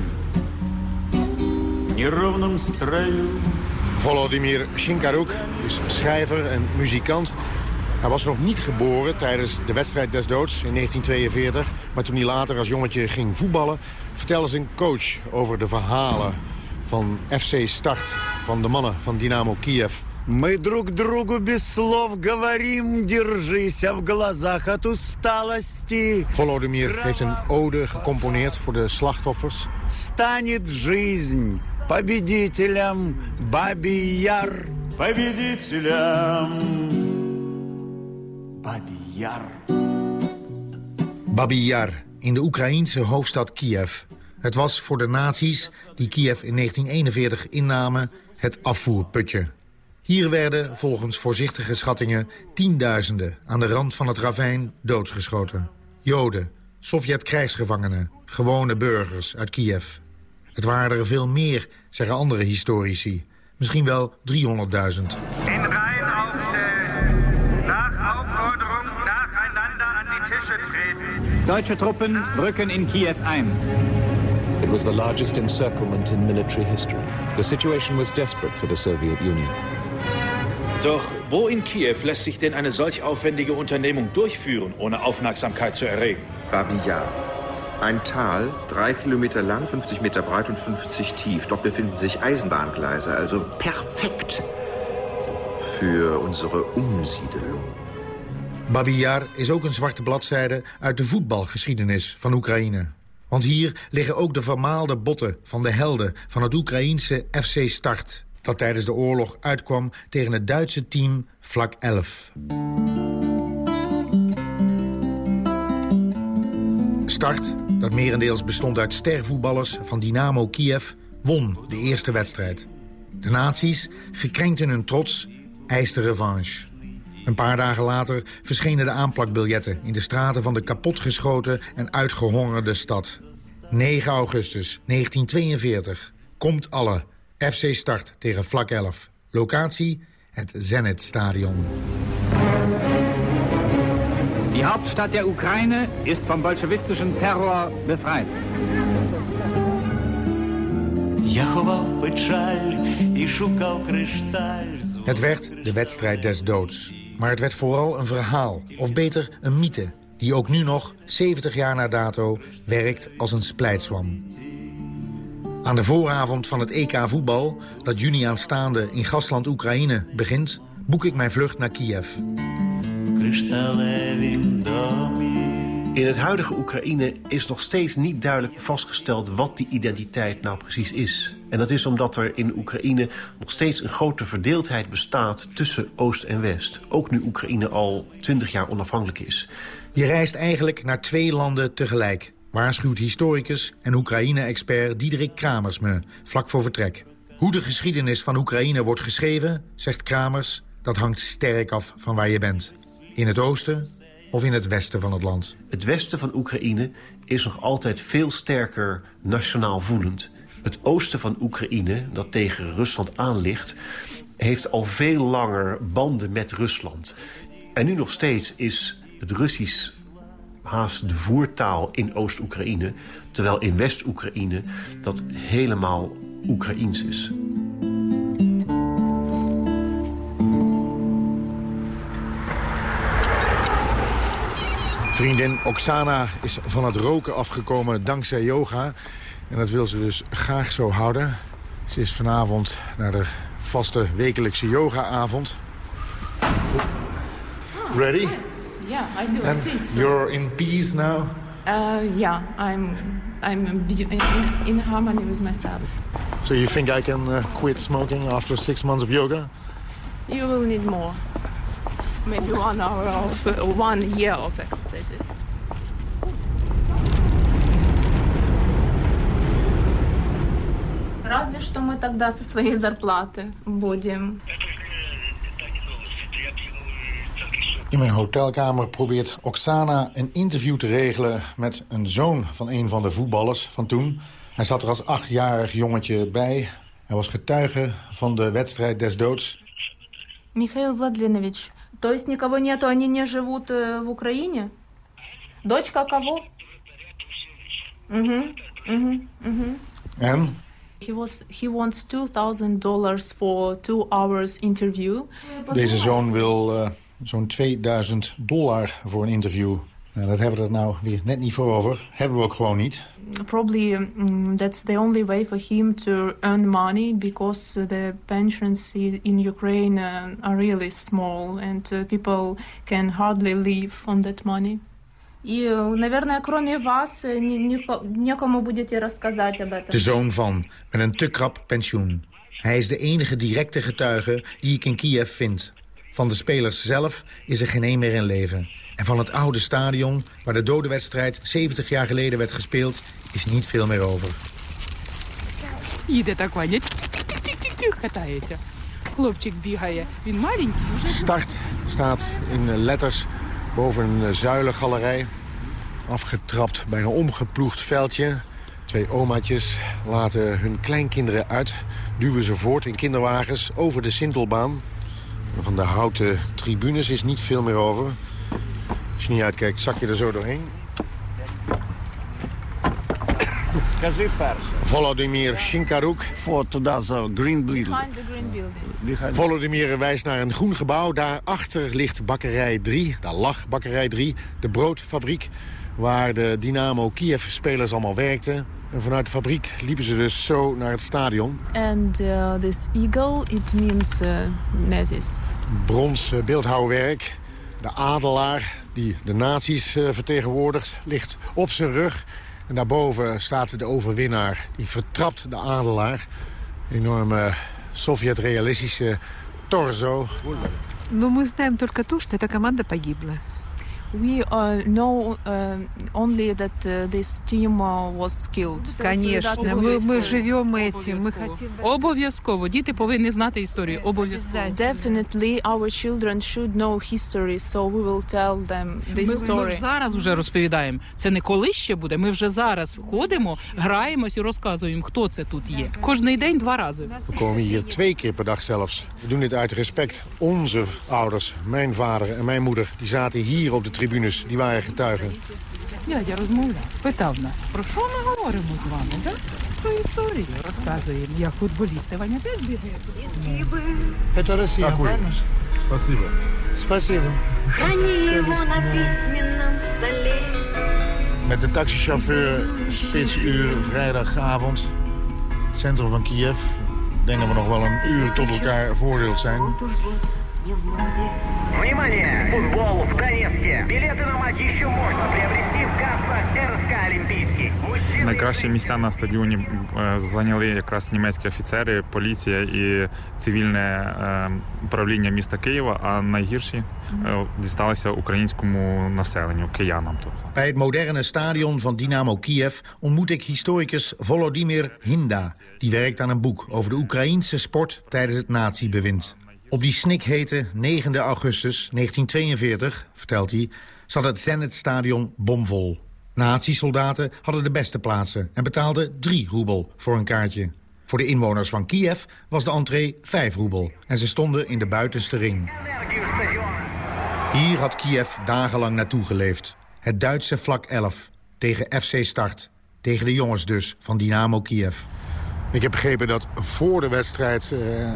неровном строю. Volodymyr Shinkaruk is schrijver en muzikant. Hij was nog niet geboren tijdens de wedstrijd des doods in 1942. Maar toen hij later als jongetje ging voetballen... vertelde zijn coach over de verhalen van FC Start... van de mannen van Dynamo Kiev. Мы друг другу без слов говорим, держись в глазах от усталости. Volodymyr heeft een ode gecomponeerd voor de slachtoffers. Станет жизнь победителем, Бабий Яр. Победителем. Babi Yar. Babi Yar, in de Oekraïense hoofdstad Kiev. Het was voor de nazi's, die Kiev in 1941 innamen, het afvoerputje. Hier werden, volgens voorzichtige schattingen, tienduizenden aan de rand van het ravijn doodgeschoten. Joden, Sovjet-krijgsgevangenen, gewone burgers uit Kiev. Het waren er veel meer, zeggen andere historici. Misschien wel 300.000. Deutsche Truppen rücken in Kiew ein. It was the largest encirclement in military history. The situation was desperate for the Soviet Union. Doch wo in Kiew lässt sich denn eine solch aufwendige Unternehmung durchführen, ohne Aufmerksamkeit zu erregen? Babi Yar. Ein Tal, drei Kilometer lang, 50 Meter breit und 50 tief. Dort befinden sich Eisenbahngleise, also perfekt für unsere Umsiedelung. Babi Yar is ook een zwarte bladzijde uit de voetbalgeschiedenis van Oekraïne. Want hier liggen ook de vermaalde botten van de helden van het Oekraïense FC Start... dat tijdens de oorlog uitkwam tegen het Duitse team Vlak 11. Start, dat merendeels bestond uit stervoetballers van Dynamo Kiev, won de eerste wedstrijd. De nazi's, gekrenkt in hun trots, eisten revanche. Een paar dagen later verschenen de aanplakbiljetten... in de straten van de kapotgeschoten en uitgehongerde stad. 9 augustus 1942. Komt alle. FC Start tegen vlak 11. Locatie het Zenit-Stadion. Die hoofdstad der Oekraïne is van bolschewistische Terror bevrijd. Het werd de wedstrijd des doods. Maar het werd vooral een verhaal, of beter een mythe... die ook nu nog, 70 jaar na dato, werkt als een splijtswam. Aan de vooravond van het EK voetbal, dat juni aanstaande in gastland Oekraïne begint... boek ik mijn vlucht naar Kiev. In het huidige Oekraïne is nog steeds niet duidelijk vastgesteld wat die identiteit nou precies is. En dat is omdat er in Oekraïne nog steeds een grote verdeeldheid bestaat tussen Oost en West. Ook nu Oekraïne al 20 jaar onafhankelijk is. Je reist eigenlijk naar twee landen tegelijk. Waarschuwt historicus en Oekraïne-expert Diederik Kramers me, vlak voor vertrek. Hoe de geschiedenis van Oekraïne wordt geschreven, zegt Kramers... dat hangt sterk af van waar je bent. In het oosten of in het westen van het land. Het westen van Oekraïne is nog altijd veel sterker nationaal voelend. Het oosten van Oekraïne, dat tegen Rusland aan ligt... heeft al veel langer banden met Rusland. En nu nog steeds is het Russisch haast de voertaal in Oost-Oekraïne... terwijl in West-Oekraïne dat helemaal Oekraïens is. Vriendin Oksana is van het roken afgekomen dankzij yoga. En dat wil ze dus graag zo houden. Ze is vanavond naar de vaste wekelijkse yogaavond. Ready? Yeah, I do. And I think so. you're in peace now? Uh, yeah, I'm. I'm in, in, in harmony with myself. So you think I can uh, quit smoking after six months of yoga? You will need more Maybe one hour of uh, one year of exercises. Разве что мы тогда со своей зарплаты будем. In mijn hotelkamer probeert Oksana een interview te regelen... met een zoon van een van de voetballers van toen. Hij zat er als achtjarig jongetje bij. Hij was getuige van de wedstrijd des doods. Михаил Владленович, то есть никого нету, они не живут э, в Украине? Дочка кого? Угу, угу, угу. En? He was he wants two thousand dollars for two hours interview. Deze zoon wil eh, zo'n 2000 dollar voor een interview. Nou, dat hebben we er nou weer net niet voor over. Hebben we ook gewoon niet. Probably um, that's the only way for him to earn money because the pensions i- in Ukraine uh, are really small and uh, people can hardly live on that money. И, э, наверное, кроме вас, э, ни- нико- некому будете рассказать об этом. De zoon van, met een te krap pensioen. Hij is de enige directe getuige die ik in Kiev vind. Van de spelers zelf is er geen één meer in leven. En van het oude stadion, waar de dodenwedstrijd 70 jaar geleden werd gespeeld, is niet veel meer over. Start staat in letters boven een zuilengalerij. Afgetrapt bij een omgeploegd veldje. Twee omaatjes laten hun kleinkinderen uit. Duwen ze voort in kinderwagens over de Sintelbaan. Van de houten tribunes is niet veel meer over. Als je niet uitkijkt, zak je er zo doorheen. Скажи перше. Volodymyr Shinkaruk. Voor туди за Green Building. Behind the green building. Volodymyr wijst naar een groen gebouw. Daarachter ligt bakkerij 3. Daar lag bakkerij 3, de broodfabriek... waar de Dynamo Kiev-spelers allemaal werkten. En vanuit de fabriek liepen ze dus zo naar het stadion. And uh, this eagle, it means uh, Nazis. Brons eh, beeldhouwwerk. De adelaar die de nazi's eh, vertegenwoordigt, ligt op zijn rug. En daarboven staat de overwinnaar. Die vertrapt de adelaar. Enorme Sovjet-realistische torso. Ну, мы знаем только то, что эта команда погибла. Конечно, мы, мы живем этим, мы хотим... Обов'язково, діти повинні знати історію, обов'язково. Definitely our children should know history, so we will tell them this Ми, ми story. зараз вже розповідаємо. Це не коли ще буде, ми вже зараз ходимо, граємось і розказуємо, хто це тут є. Кожний день два рази. We komen hier twee keer per dag zelfs. We doen dit uit respect. Onze ouders, mijn vader en mijn moeder, die zaten hier op de tribunes. Die waren getuigen. Я, я розмовляв, питав нас, про що ми говоримо з вами, так? Про історію розказуємо, як футболісти. Ваня теж бігає? Это Россия. Аккуратно. Спасибо. Спасибо. Храни его на pисьменном столе. Met de taxichauffeur, spitsuur, vrijdagavond. Centrum van Kiev. Ik denk dat we nog wel een uur tot elkaar voordeeld zijn. Внимание! Футбол в Донецке. Билеты на матч еще можно приобрести в кассах РСК «Олимпийский». Мужчины... Найкращі місця на стадіоні е, зайняли якраз німецькі офіцери, поліція і цивільне е, управління міста Києва, а найгірші е, дісталися українському населенню, киянам. Тобто. Bij het moderne stadion van Dynamo Kiev ontmoet ik historicus Volodymyr Hinda. Die werkt aan een boek over de Oekraïense sport tijdens het nazi-bewind. Op die snikhete 9 augustus 1942, vertelt hij, zat het Zenit-stadion bomvol. Nazi-soldaten hadden de beste plaatsen en betaalden 3 roebel voor een kaartje. Voor de inwoners van Kiev was de entree 5 roebel en ze stonden in de buitenste ring. Hier had Kiev dagenlang naartoe geleefd. Het Duitse vlak 11 tegen FC Start. Tegen de jongens dus van Dynamo Kiev. Ik heb begrepen dat voor de wedstrijd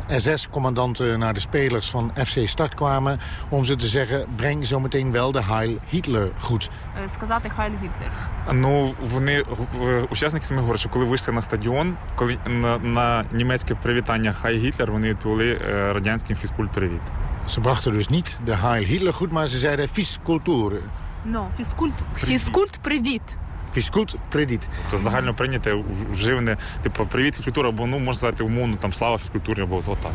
eh, SS-commandanten naar de spelers van FC Start kwamen... om ze te zeggen, breng zometeen wel de Heil Hitler goed. Сказати Хайль Гітлер. Ну вони в- учасники самі говорять, що коли вийшли на стадіон, коли на, на німецьке привітання Хай Гітлер, вони відповіли е, радянським фізкульт привіт. Ze brachten dus niet de Heil Hitler goed, maar ze zeiden Fiskultur. No, фізкульт. Фізкульт, привіт. Fiskult predit. Тобто загально прийняте вживане, типу, привіт фізкультура, або ну можна сказати умовно там слава фізкультурі або золота.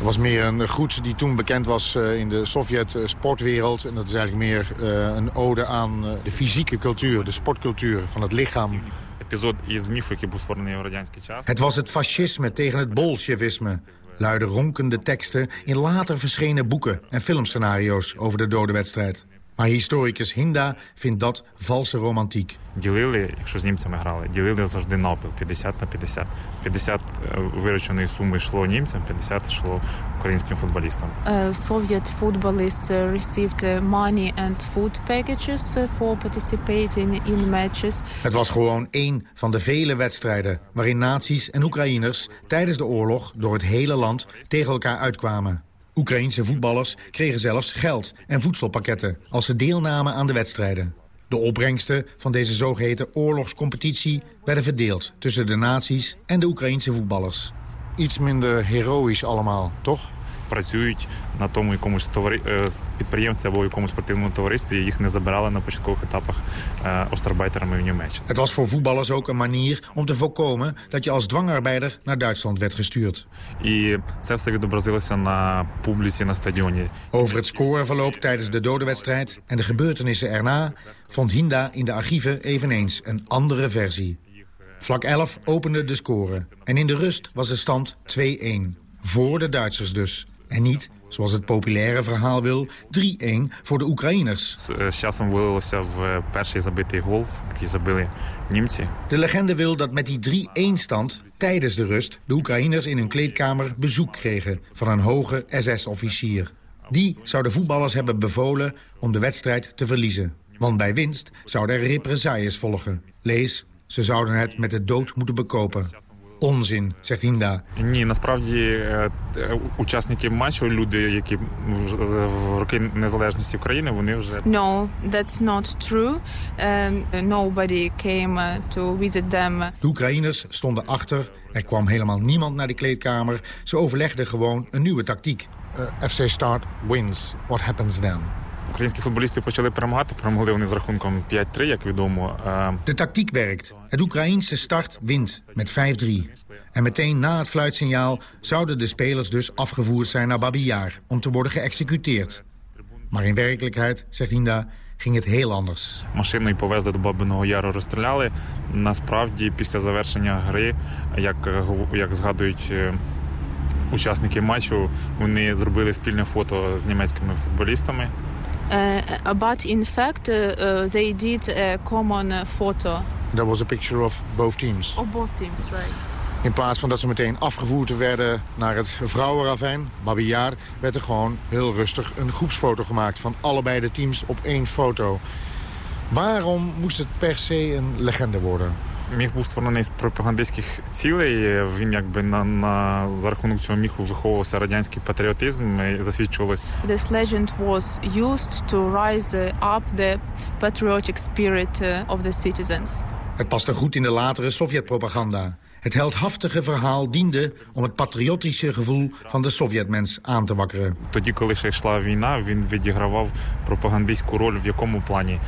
Er was meer een groet die toen bekend was eh, in de Sovjet-sportwereld. En dat is eigenlijk meer eh, een ode aan eh, de fysieke cultuur, de sportcultuur van het lichaam. Епізод із міфу, який був створений в радянський час. Het was het fascisme tegen het bolsjewisme. Luiden ronkende teksten in later verschenen boeken en filmscenario's over de dode wedstrijd. Maar historicus Hinda vindt dat valse romantiek. Ділили, якщо з німцями грали, ділили завжди напил 50 на 50. 50 е, вирученої суми йшло німцям, 50 йшло українським футболістам. Uh, Soviet footballists uh, received uh, money and food packages uh, for participating in matches. Het was gewoon één van de vele wedstrijden... waarin nazi's en Oekraïners tijdens de oorlog door het hele land tegen elkaar uitkwamen. Oekraïense voetballers kregen zelfs geld en voedselpakketten... als ze deelnamen aan de wedstrijden. De opbrengsten van deze zogeheten oorlogscompetitie werden verdeeld... tussen de nazi's en de Oekraïense voetballers. Iets minder heroïsch allemaal, toch? Працюють на тому якомусь товари... е, підприємстві або якомусь спортивному товаристві, їх не забирали на початкових етапах е, остарбайтерами в Німеччині. Het was voor voetballers ook een manier om te voorkomen... dat je als dwangarbeider naar Duitsland werd gestuurd. І це все відобразилося на публіці на стадіоні. Over het scoreverloop tijdens de dodewedstrijd en de gebeurtenissen erna... vond Hinda in de archieven eveneens een andere versie. Vlak 11 opende de score en in de rust was de stand 2-1. Voor de Duitsers dus. En niet, zoals het populaire verhaal wil, 3-1 voor de Oekraïners. De legende wil dat met die 3-1 stand tijdens de rust... de Oekraïners in hun kleedkamer bezoek kregen van een hoge SS-officier. Die zou de voetballers hebben bevolen om de wedstrijd te verliezen. Want bij winst zouden er represailles volgen. Lees, ze zouden het met de dood moeten bekopen Onzin, zegt Hinda. Ні, насправді е, е, учасники матчу, люди, які в з- в роки незалежності України, вони вже No, that's not true. Um, nobody came uh, to visit them. De Oekraïners stonden achter. Er kwam helemaal niemand naar de kleedkamer. Ze overlegden gewoon een nieuwe tactiek. Eh, FC Start wins. What happens then? Українські футболісти почали перемагати. Перемогли вони з рахунком 5-3, як відомо. Е, De tactiek werkt. Het Oekraïense start wint met 5-3. En meteen na het fluitsignaal zouden de spelers dus afgevoerd zijn naar Babi Yar om te worden geëxecuteerd. Maar in werkelijkheid, zegt Hinda, ging het heel anders. Машиною повезли до Бабиного Яру, розстріляли. Насправді, після завершення гри, як, е, як згадують е, учасники матчу, вони зробили спільне фото з німецькими футболістами. Uh, but in fact, uh, uh, they did a common photo That was a picture of both teams. of both teams, right? In plaats van dat ze meteen afgevoerd werden naar het vrouwenravijn, Babi Yar, werd er gewoon heel rustig een groepsfoto gemaakt van allebei de teams op één foto. Waarom moest het per se een legende worden? Міг був створений з пропагандистських цілей. Він якби на, на за рахунок цього міху виховувався радянський патріотизм і засвідчувалось This legend was used to rise up the patriotic spirit uh, of the citizens. Het paste goed in de latere Sovjetpropaganda. Het heldhaftige verhaal diende om het patriotische gevoel van de Sovjetmens aan te wakkeren. тоді, коли ще йшла війна, він відігравав пропагандистську роль в якому плані.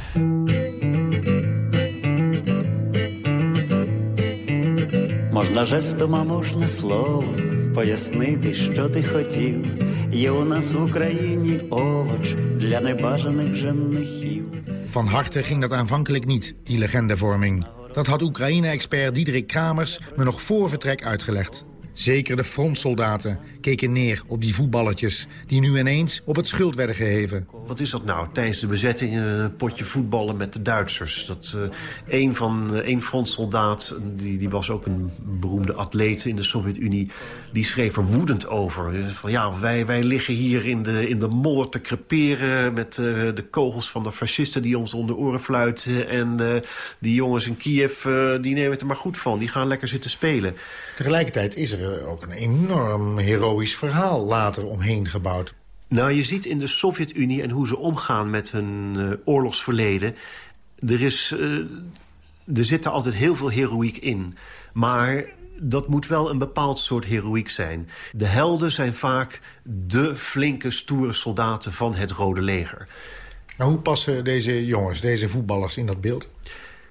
Можна жестом, а можна словом пояснити, що ти хотів. Є у нас в Україні овоч для небажаних женихів. Van harte ging dat aanvankelijk niet, die legendevorming. Dat had Oekraïne-expert Diederik Kramers me nog voor vertrek uitgelegd. Zeker de frontsoldaten keken neer op die voetballetjes... die nu ineens op het schild werden geheven. Wat is dat nou? Tijdens de bezetting een potje voetballen met de Duitsers. Dat, eh, een, van, eh, één frontsoldaat, die, die was ook een beroemde atleet in de Sovjet-Unie... die schreef er woedend over. Van, ja, wij, wij liggen hier in de, in de modder te creperen... met eh, de kogels van de fascisten die ons om de oren fluiten. En die jongens in Kiev, die nemen het er maar goed van. Die gaan lekker zitten spelen. Tegelijkertijd is er ook een enorm heroïsch verhaal later omheen gebouwd. Nou, je ziet in de Sovjet-Unie en hoe ze omgaan met hun eh, oorlogsverleden... Er, is, eh, er zit er altijd heel veel heroïek in. Maar dat moet wel een bepaald soort heroïek zijn. De helden zijn vaak de flinke, stoere soldaten van het Rode Leger. Hoe passen deze jongens, deze voetballers in dat beeld?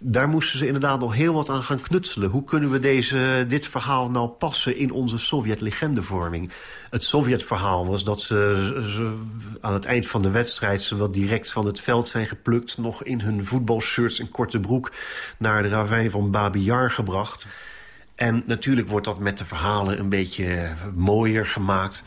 Daar moesten ze inderdaad nog heel wat aan gaan knutselen. Hoe kunnen we deze, dit verhaal nou passen in onze Sovjet-legendevorming? Het Sovjet-verhaal was dat ze, aan het eind van de wedstrijd... ze wel direct van het veld zijn geplukt... nog in hun voetbalshirts en korte broek... naar de ravijn van Babi Yar gebracht. En natuurlijk wordt dat met de verhalen een beetje mooier gemaakt...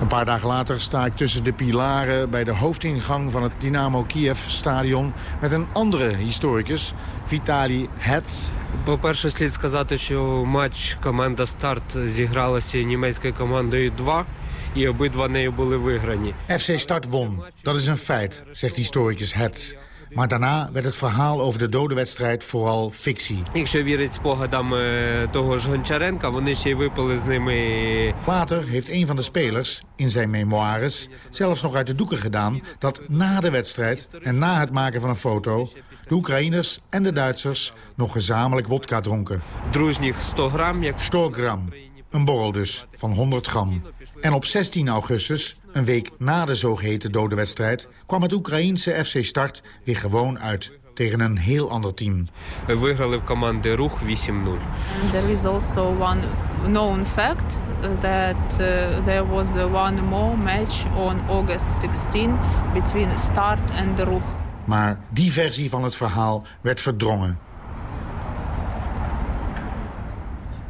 Een paar dagen later sta ik tussen de pilaren bij de hoofdingang van het Dynamo Kiev-stadion... met een andere historicus, Vitali Hetz. По-перше, слід сказати, що матч команда Старт зігралася німецькою командою 2, і обидва нею були виграні. FC Start won, dat is een feit, zegt historicus Hetz. Maar daarna werd het verhaal over de dode wedstrijd vooral fictie. Якщо вірить спогадам е, того ж Гончаренка, вони ще й випили з ними Later heeft een van de spelers, in zijn memoires, zelfs nog uit de doeken gedaan... dat na de wedstrijd en na het maken van een foto... de Oekraïners en de Duitsers nog gezamenlijk wodka dronken. дружніх 100 грам, як 100 gram, een borrel dus, van 100 gram. En op 16 augustus, een week na de zogeheten dode wedstrijd... kwam het Oekraïense FC Start weer gewoon uit tegen een heel ander team. виграли в команди Рух 8-0. And there is also one known fact uh, that uh, there was uh, one more match on August 16 between Start and Ruch. Maar die versie van het verhaal werd verdrongen.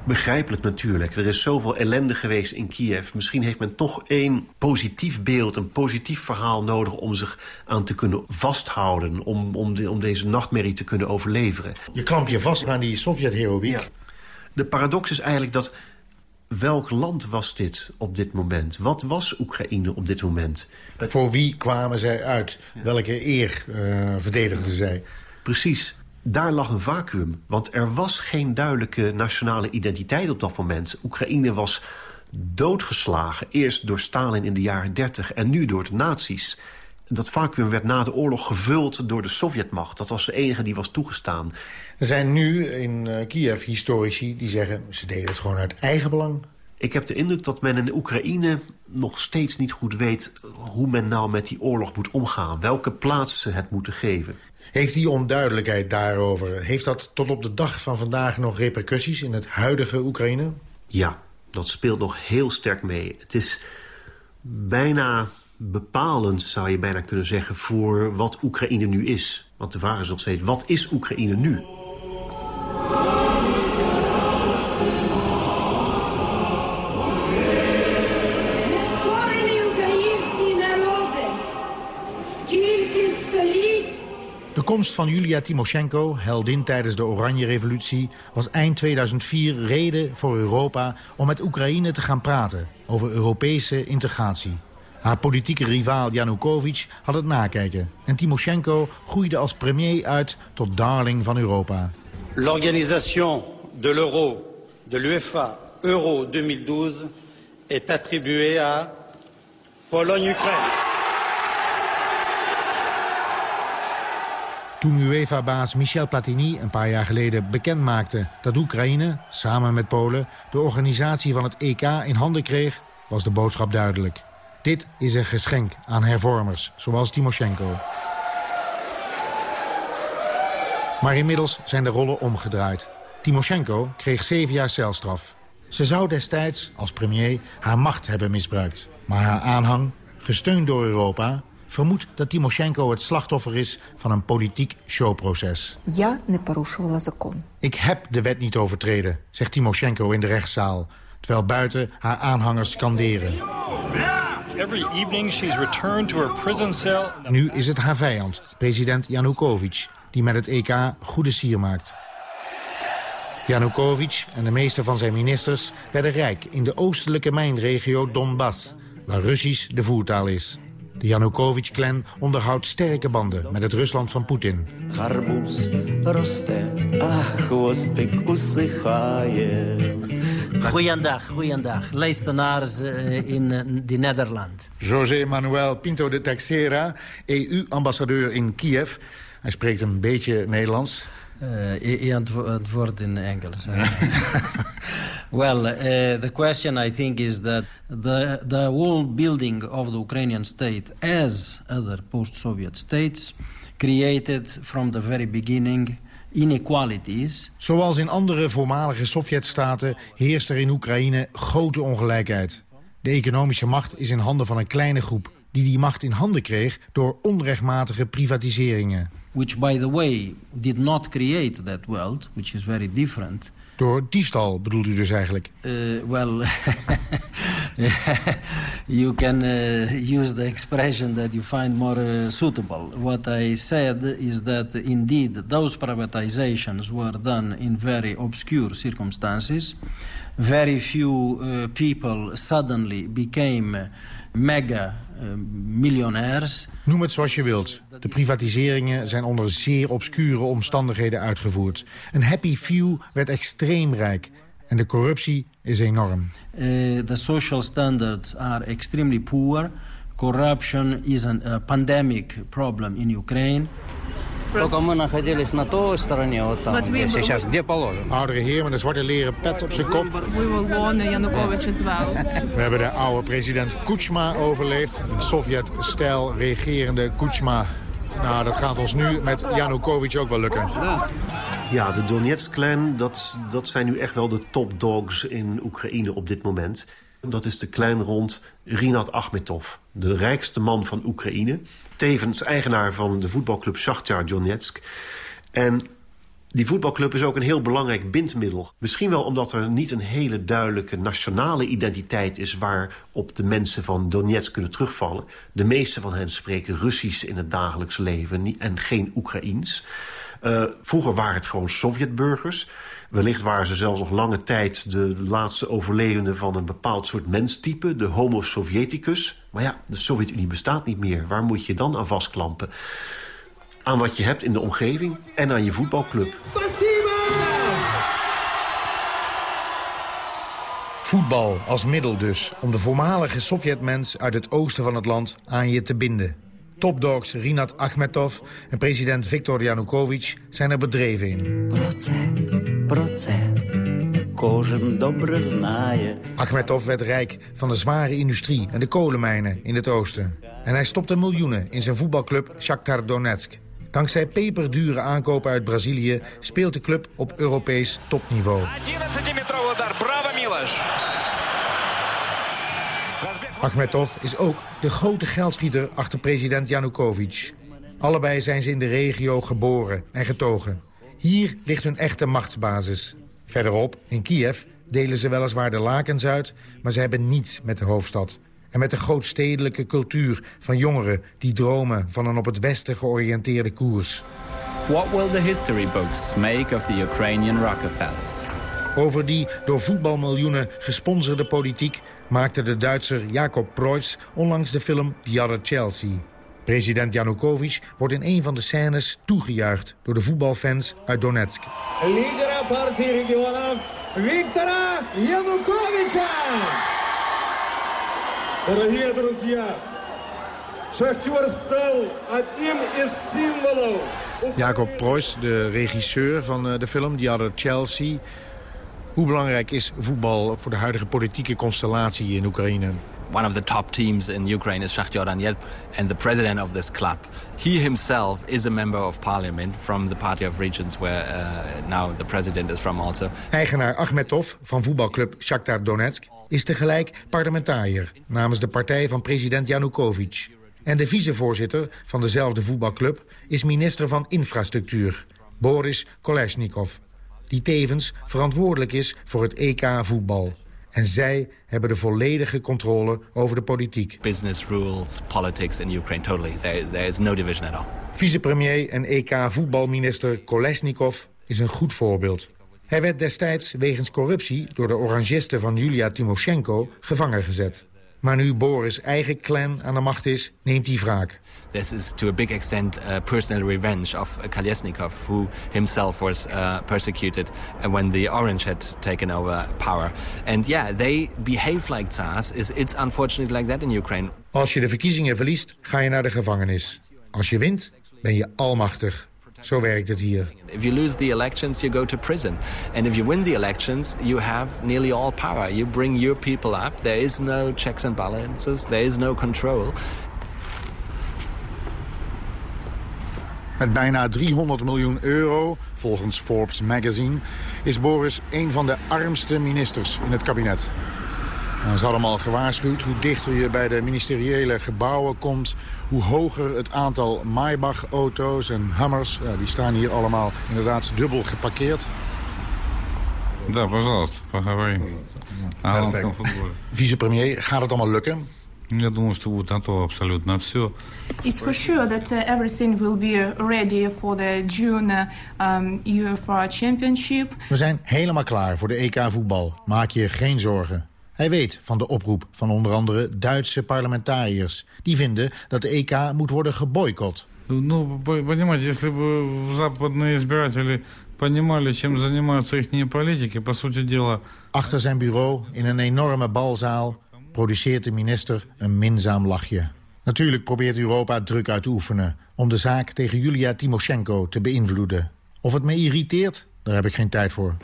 Begrijpelijk natuurlijk. Er is zoveel ellende geweest in Kiev. Misschien heeft men toch één positief beeld, een positief verhaal nodig... om zich aan te kunnen vasthouden, om, om, de, om deze nachtmerrie te kunnen overleveren. Je klamp je vast aan die Sovjet-heroïek. De paradox is eigenlijk dat... Welk land was dit op dit moment? Wat was Oekraïne op dit moment? Voor wie kwamen zij uit? Welke eer uh, verdedigden zij? Precies daar lag een vacuüm. Want er was geen duidelijke nationale identiteit op dat moment. Oekraïne was doodgeslagen. Eerst door Stalin in de jaren 30 en nu door de nazi's. Dat vacuüm werd na de oorlog gevuld door de Sovjetmacht. Dat was de enige die was toegestaan. Er zijn nu in uh, Kiev historici die zeggen... ze deden het gewoon uit eigen belang. Ik heb de indruk dat men in Oekraïne nog steeds niet goed weet... hoe men nou met die oorlog moet omgaan. Welke plaats ze het moeten geven. Heeft die onduidelijkheid daarover... heeft dat tot op de dag van vandaag nog repercussies in het huidige Oekraïne? Ja, dat speelt nog heel sterk mee. Het is bijna bepalend, zou je bijna kunnen zeggen... voor wat Oekraïne nu is. Want de vraag is nog steeds, wat is Oekraïne nu? Komst van Julia Timoshenko, heldin tijdens de Oranje-revolutie... was eind 2004 reden voor Europa om met Oekraïne te gaan praten... over Europese integratie. Haar politieke rivaal Yanukovych had het nakijken... en Timoshenko groeide als premier uit tot darling van Europa. L'organisation de l'euro, de l'UEFA Euro 2012 est attribuée à Pologne-Ukraine. Toen UEFA-baas Michel Platini een paar jaar geleden bekendmaakte dat Oekraïne, samen met Polen, de organisatie van het EK in handen kreeg, was de boodschap duidelijk. Dit is een geschenk aan hervormers, zoals Timoshenko. Maar inmiddels zijn de rollen omgedraaid. Timoshenko kreeg zeven jaar celstraf. Ze zou destijds, als premier, haar macht hebben misbruikt. Maar haar aanhang, gesteund door Europa, vermoedt dat Timoshenko het slachtoffer is van een politiek showproces. Я не порушувала закон. Ik heb de wet niet overtreden, zegt Timoshenko in de rechtszaal. Terwijl buiten haar aanhangers skanderen. Every evening she's returned to her prison cell. Nu is het haar vijand, president Yanukovych, die met het EK goede sier maakt. Yanukovych en de meeste van zijn ministers werden rijk in de oostelijke mijnregio Donbass, waar Russisch de voertaal is. De Janukovic-clan onderhoudt sterke banden met het Rusland van Poetin. Goeiedag, goeiedag, luisteraars eh, in eh, de Nederland. José Manuel Pinto de Texera, EU-ambassadeur in Kiev. Hij spreekt een beetje Nederlands. Uh, je antwoord in Engels. [laughs] well, uh, the question I think is that the, the whole building of the Ukrainian state as other post-Soviet states created from the very beginning inequalities. Zoals in andere voormalige Sovjetstaten heerst er in Oekraïne grote ongelijkheid. De economische macht is in handen van een kleine groep... die die macht in handen kreeg door onrechtmatige privatiseringen. Which, by the way, did not create that wealth, which is very different. Door diefstal bedoelt u dus eigenlijk? Uh, well, [laughs] you can uh, use the expression that you find more uh, suitable. What I said is that indeed those privatizations were done in very obscure circumstances. Very few people suddenly became mega miljonairs. Noem het zoals je wilt. De privatiseringen zijn onder zeer obscure omstandigheden uitgevoerd. Een happy few werd extreem rijk. En de corruptie is enorm. Uh, the social standards are extremely poor. Corruption is a uh, pandemic problem in Ukraine. Только мы находились на той стороне, вот там, где сейчас, где положено. Oudere heer met een zwarte leren pet op zijn kop. We will warn Yanukovych as well. [laughs] We hebben de oude president Kuchma overleefd. Een Sovjet-stijl regerende Kuchma. Nou, dat gaat ons nu met Yanukovych ook wel lukken. Ja, de Donetsk-clan, dat, dat zijn nu echt wel de topdogs in Oekraïne op dit moment. Dat is de clan rond Rinat Achmetov, de rijkste man van Oekraïne. Tevens eigenaar van de voetbalclub Shakhtar Donetsk. En die voetbalclub is ook een heel belangrijk bindmiddel. Misschien wel omdat er niet een hele duidelijke nationale identiteit is... waarop de mensen van Donetsk kunnen terugvallen. De meeste van hen spreken Russisch in het dagelijks leven en geen Oekraïens. Uh, vroeger waren het gewoon Sovjetburgers. Wellicht waren ze zelfs nog lange tijd de laatste overlevenden van een bepaald soort menstype, de homo sovieticus. Maar ja, de Sovjet-Unie bestaat niet meer. Waar moet je dan aan vastklampen? Aan wat je hebt in de omgeving en aan je voetbalclub. Voetbal als middel dus, om de voormalige Sovjetmens uit het oosten van het land aan je te binden. Topdogs Rinat Achmetov en president Viktor Yanukovych zijn er bedreven in. Achmetov werd rijk van de zware industrie en de kolenmijnen in het oosten. En hij stopte miljoenen in zijn voetbalclub Shakhtar Donetsk. Dankzij peperdure aankopen uit Brazilië speelt de club op Europees topniveau. Achmedov is ook de grote geldschieter achter president Yanukovych. Allebei zijn ze in de regio geboren en getogen. Hier ligt hun echte machtsbasis. Verderop, in Kiev, delen ze weliswaar de lakens uit... maar ze hebben niets met de hoofdstad. En met de grootstedelijke cultuur van jongeren... die dromen van een op het westen georiënteerde koers. What will the history books make of the Ukrainian Rockefellers? Over die door voetbalmiljoenen gesponsorde politiek... maakte de Duitser Jacob Preuss onlangs de film The Other Chelsea. President Yanukovych wordt in een van de scènes toegejuicht... door de voetbalfans uit Donetsk. Лидера партии регионов Виктора Януковича! Дорогие друзья, Шахтер стал одним из символов Jacob Preuss, de regisseur van eh, de film The Other Chelsea. Hoe belangrijk is voetbal voor de huidige politieke constellatie in Oekraïne? One of the top teams in Ukraine is Shakhtar Donetsk, and the president of this club, he himself is a member of parliament from the Party of Regions, where uh, now the president is from also. Eigenaar Achmetov van voetbalclub Shakhtar Donetsk is tegelijk parlementariër namens de partij van president Yanukovych. En de vicevoorzitter van dezelfde voetbalclub is minister van Infrastructuur, Boris Kolesnikov, die tevens verantwoordelijk is voor het EK voetbal. En zij hebben de volledige controle over de politiek. Business rules, politics in Ukraine, totally. There, there is no division at all. Vicepremier en EK-voetbalminister Kolesnikov is een goed voorbeeld. Hij werd destijds wegens corruptie door de orangisten van Julia Timoshenko gevangen gezet. Maar nu Boris' eigen clan aan de macht is, neemt hij wraak. This is to a big extent uh, personal revenge of Kalyasnikov, who himself was uh, persecuted when the Orange had taken over power. And yeah, they behave like tsars. It's, it's unfortunately like that in Ukraine. Als je de verkiezingen verliest, ga je naar de gevangenis. Als je wint, ben je almachtig. Zo werkt het hier. If you lose the elections, you go to prison. And if you win the elections, you have nearly all power. You bring your people up. There is no checks and balances. There is no control. Met bijna 300 miljoen euro, volgens Forbes magazine... is Boris een van de armste ministers in het kabinet. Nou, ze hadden hem al gewaarschuwd. Hoe dichter je bij de ministeriële gebouwen komt... hoe hoger het aantal Maybach-auto's en Hummers... Ja, die staan hier allemaal inderdaad dubbel geparkeerd. Да, пожалуйста, поговорим. О голландском футболе. Vicepremier, gaat het allemaal lukken? Я думаю, что будет готово абсолютно все. It's for sure that uh, everything will be ready for the June uh, um, UEFA Championship. We zijn helemaal klaar voor de EK-voetbal. Maak je geen zorgen. Hij weet van de oproep van onder andere Duitse parlementariërs. Die vinden dat de EK moet worden geboycott. Ну, понимаете, если бы западные избиратели понимали, чем занимаются их политики, по сути дела... Achter zijn bureau, in een enorme balzaal, produceert de minister een minzaam lachje. Natuurlijk probeert Europa druk uit te oefenen... om de zaak tegen Julia Timoshenko te beïnvloeden. Of het me irriteert, Daar heb ik geen tijd voor.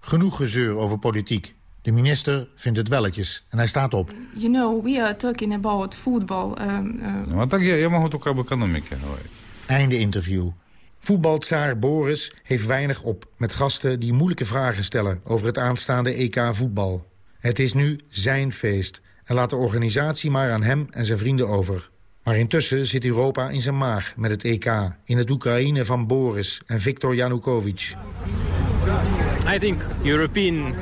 Genoeg gezeur over politiek. De minister vindt het welletjes en hij staat op. You know, we are talking about football. Maar je mag ook over economie. Einde interview. Voetbaltsaar Boris heeft weinig op met gasten die moeilijke vragen stellen over het aanstaande EK voetbal. Het is nu zijn feest en laat de organisatie maar aan hem en zijn vrienden over. Maar intussen zit Europa in zijn maag met het EK, in het Oekraïne van Boris en Viktor Yanukovych. I think European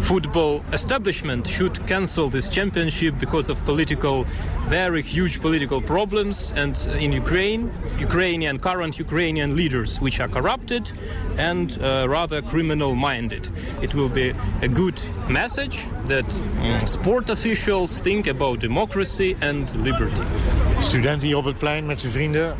football establishment should cancel this championship because of political, very huge political problems. And in Ukraine, Ukrainian current Ukrainian leaders, which are corrupted and uh, rather criminal-minded. It will be a good message that mm, sport officials think about democracy and liberty. Student hier op het plein met zijn vrienden.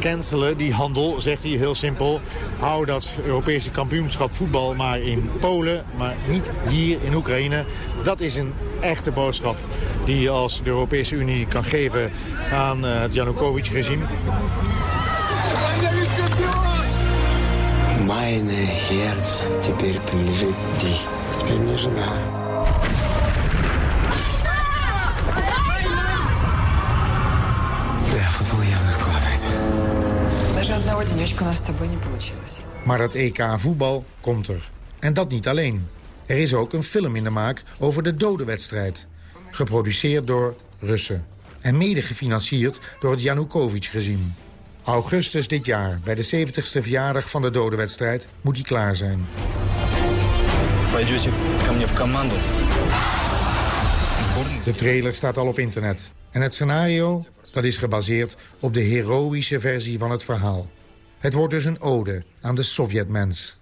Cancelen die handel, zegt hij heel simpel. Hou dat Europese kampioenschap voetbal maar in Polen, maar niet hier in Oekraïne. Dat is een echte boodschap die je als de Europese Unie kan geven aan uh, het Yanukovych-regime. Mijn herz теперь принадлежит Ди. Теперь мне жена. Да, футбол явно вкладывает. Даже одного денечка у нас с тобой не получилось. Maar dat EK voetbal komt er. En dat niet alleen. Er is ook een film in de maak over de dodenwedstrijd. Geproduceerd door Russen. En mede gefinancierd door het Yanukovych-regime. Augustus dit jaar, bij de 70ste verjaardag van de dodenwedstrijd, moet hij klaar zijn. De trailer staat al op internet. En het scenario, dat is gebaseerd op de heroïsche versie van het verhaal. Het wordt dus een ode aan de Sovjetmens.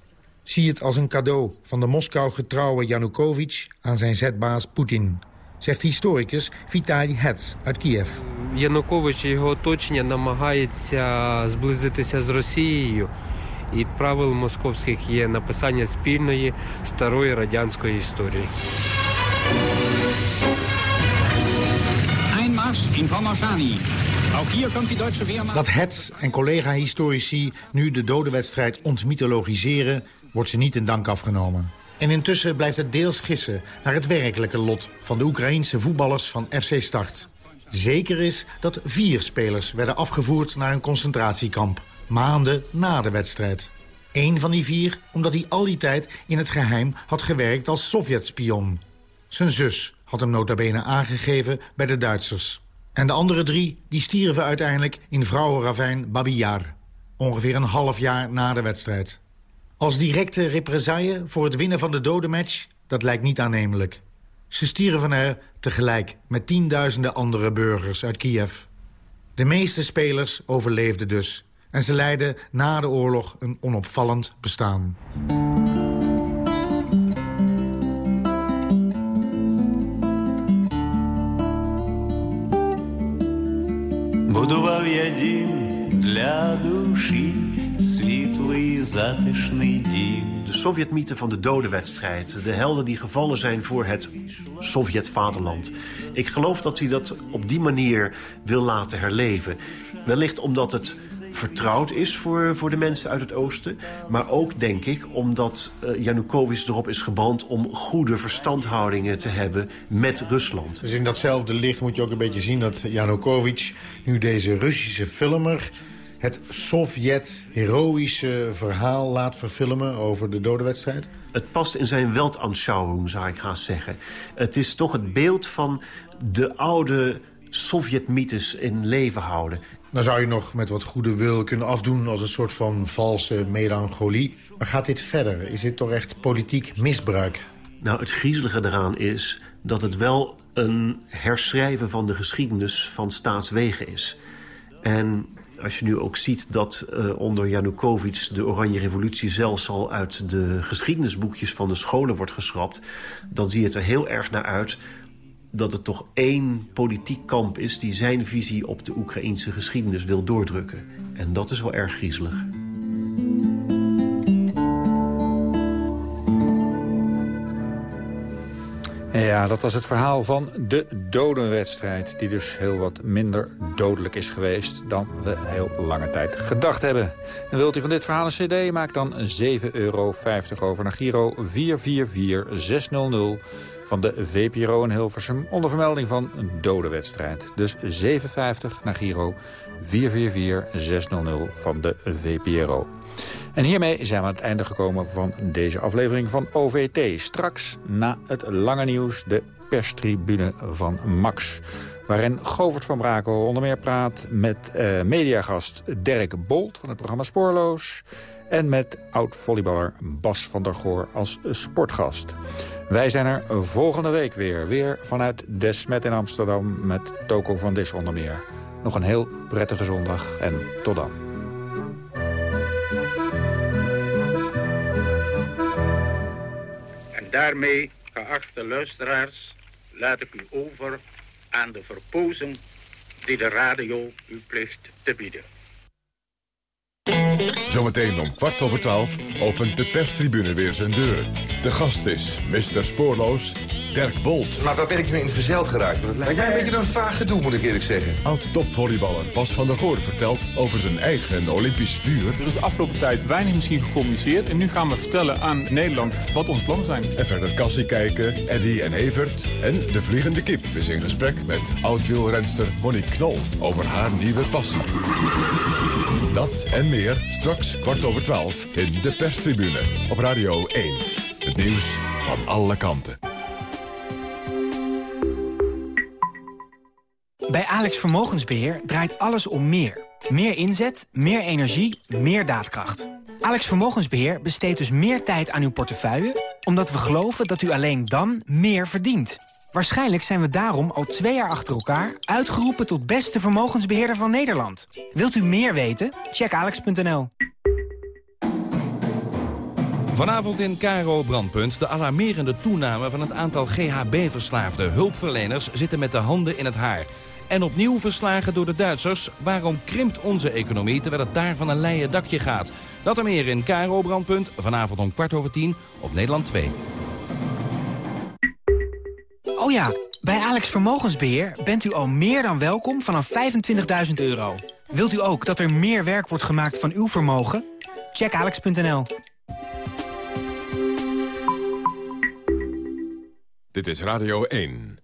Zie het als een cadeau van de Moskou getrouwe Yanukovych aan zijn zetbaas Poetin. Zegt historicus Vitali Hetz uit Kiev. Янукович і його оточення намагаються зблизитися з Росією. І правил московських є написання спільної старої радянської історії. Einmarsch in Pomorzani. Dat Hetz en collega-historici nu de dodenwedstrijd ontmythologiseren... wordt ze niet in dank afgenomen. En intussen blijft het deels gissen naar het werkelijke lot... van de Oekraïense voetballers van FC Start. Zeker is dat vier spelers werden afgevoerd naar een concentratiekamp. Maanden na de wedstrijd. Eén van die vier omdat hij al die tijd in het geheim had gewerkt als Sovjetspion. Zijn zus had hem nota bene aangegeven bij de Duitsers. En de andere drie die stierven uiteindelijk in vrouwenravijn Babi Yar. Ongeveer een half jaar na de wedstrijd. Als directe represaille voor het winnen van de dodenmatch, dat lijkt niet aannemelijk. Ze stierven er tegelijk met tienduizenden andere burgers uit Kiev. De meeste spelers overleefden dus. En ze leidden na de oorlog een onopvallend bestaan. Будував я дім для душі, світлий затишний дім. De Sovjetmythe van de dodenwedstrijd. De helden die gevallen zijn voor het Sovjet-vaderland. Ik geloof dat hij dat op die manier wil laten herleven. Wellicht omdat het vertrouwd is voor, voor de mensen uit het oosten. Maar ook, denk ik, omdat uh, Yanukovych erop is gebrand... om goede verstandhoudingen te hebben met Rusland. Dus in datzelfde licht moet je ook een beetje zien dat Yanukovych... nu deze Russische filmer het Sovjet-heroïsche verhaal laat verfilmen over de dodenwedstrijd? Het past in zijn weltanschouwing, zou ik haast zeggen. Het is toch het beeld van de oude Sovjet-mythes in leven houden. Dan zou je nog met wat goede wil kunnen afdoen als een soort van valse melancholie. Maar gaat dit verder? Is dit toch echt politiek misbruik? Nou, het griezelige eraan is dat het wel een herschrijven van de geschiedenis van staatswegen is. En als je nu ook ziet dat uh, onder Janukovic de Oranje Revolutie zelfs al uit de geschiedenisboekjes van de scholen wordt geschrapt... dan zie je het er heel erg naar uit dat het toch één politiek kamp is... die zijn visie op de Oekraïnse geschiedenis wil doordrukken. En dat is wel erg griezelig. Ja, dat was het verhaal van de dodenwedstrijd... die dus heel wat minder dodelijk is geweest dan we heel lange tijd gedacht hebben. En wilt u van dit verhaal een cd, maak dan 7,50 euro over naar Giro 444600 van de VPRO in Hilversum... onder vermelding van een dodenwedstrijd. Dus 7,50 naar Giro 444600 van de VPRO. En hiermee zijn we aan het einde gekomen van deze aflevering van OVT. Straks, na het lange nieuws, de perstribune van Max. Waarin Govert van Brakel onder meer praat met uh, mediagast Dirk Bolt van het programma Spoorloos. En met oud-volleyballer Bas van der Goor als sportgast. Wij zijn er volgende week weer. Weer vanuit Desmet in Amsterdam met Toko van Dis onder meer. Nog een heel prettige zondag en tot dan. Daarmee, geachte luisteraars, laat ik u over aan de verpozen die de radio u plicht te bieden. Zometeen om kwart over twaalf opent de perstribune weer zijn deuren. De gast is Mr. Spoorloos, Dirk Bolt. Maar waar ben ik nu in verzeild geraakt? Dat lijkt mij een beetje een vaag gedoe, moet ik eerlijk zeggen. Oud-topvolleyballer Bas van der Goor vertelt over zijn eigen Olympisch vuur. Er is de afgelopen tijd weinig misschien gecommuniceerd. En nu gaan we vertellen aan Nederland wat onze plannen zijn. En verder kassie kijken, Eddy en Evert. En de Vliegende Kip is in gesprek met oud-wielrenster Monique Knol over haar nieuwe passie. Dat en meer straks kwart over twaalf in de perstribune op Radio 1. Het nieuws van alle kanten. Bij Alex Vermogensbeheer draait alles om meer. Meer inzet, meer energie, meer daadkracht. Alex Vermogensbeheer besteedt dus meer tijd aan uw portefeuille... omdat we geloven dat u alleen dan meer verdient. Waarschijnlijk zijn we daarom al twee jaar achter elkaar... uitgeroepen tot beste vermogensbeheerder van Nederland. Wilt u meer weten? Check alex.nl. Vanavond in Caro Brandpunt de alarmerende toename van het aantal GHB-verslaafde. Hulpverleners zitten met de handen in het haar. En opnieuw verslagen door de Duitsers. Waarom krimpt onze economie terwijl het daar van een leien dakje gaat? Dat en meer in Caro Brandpunt. Vanavond om kwart over tien op Nederland 2. Oh ja, bij Alex Vermogensbeheer bent u al meer dan welkom vanaf 25.000 euro. Wilt u ook dat er meer werk wordt gemaakt van uw vermogen? Check alex.nl. Dit is Radio 1.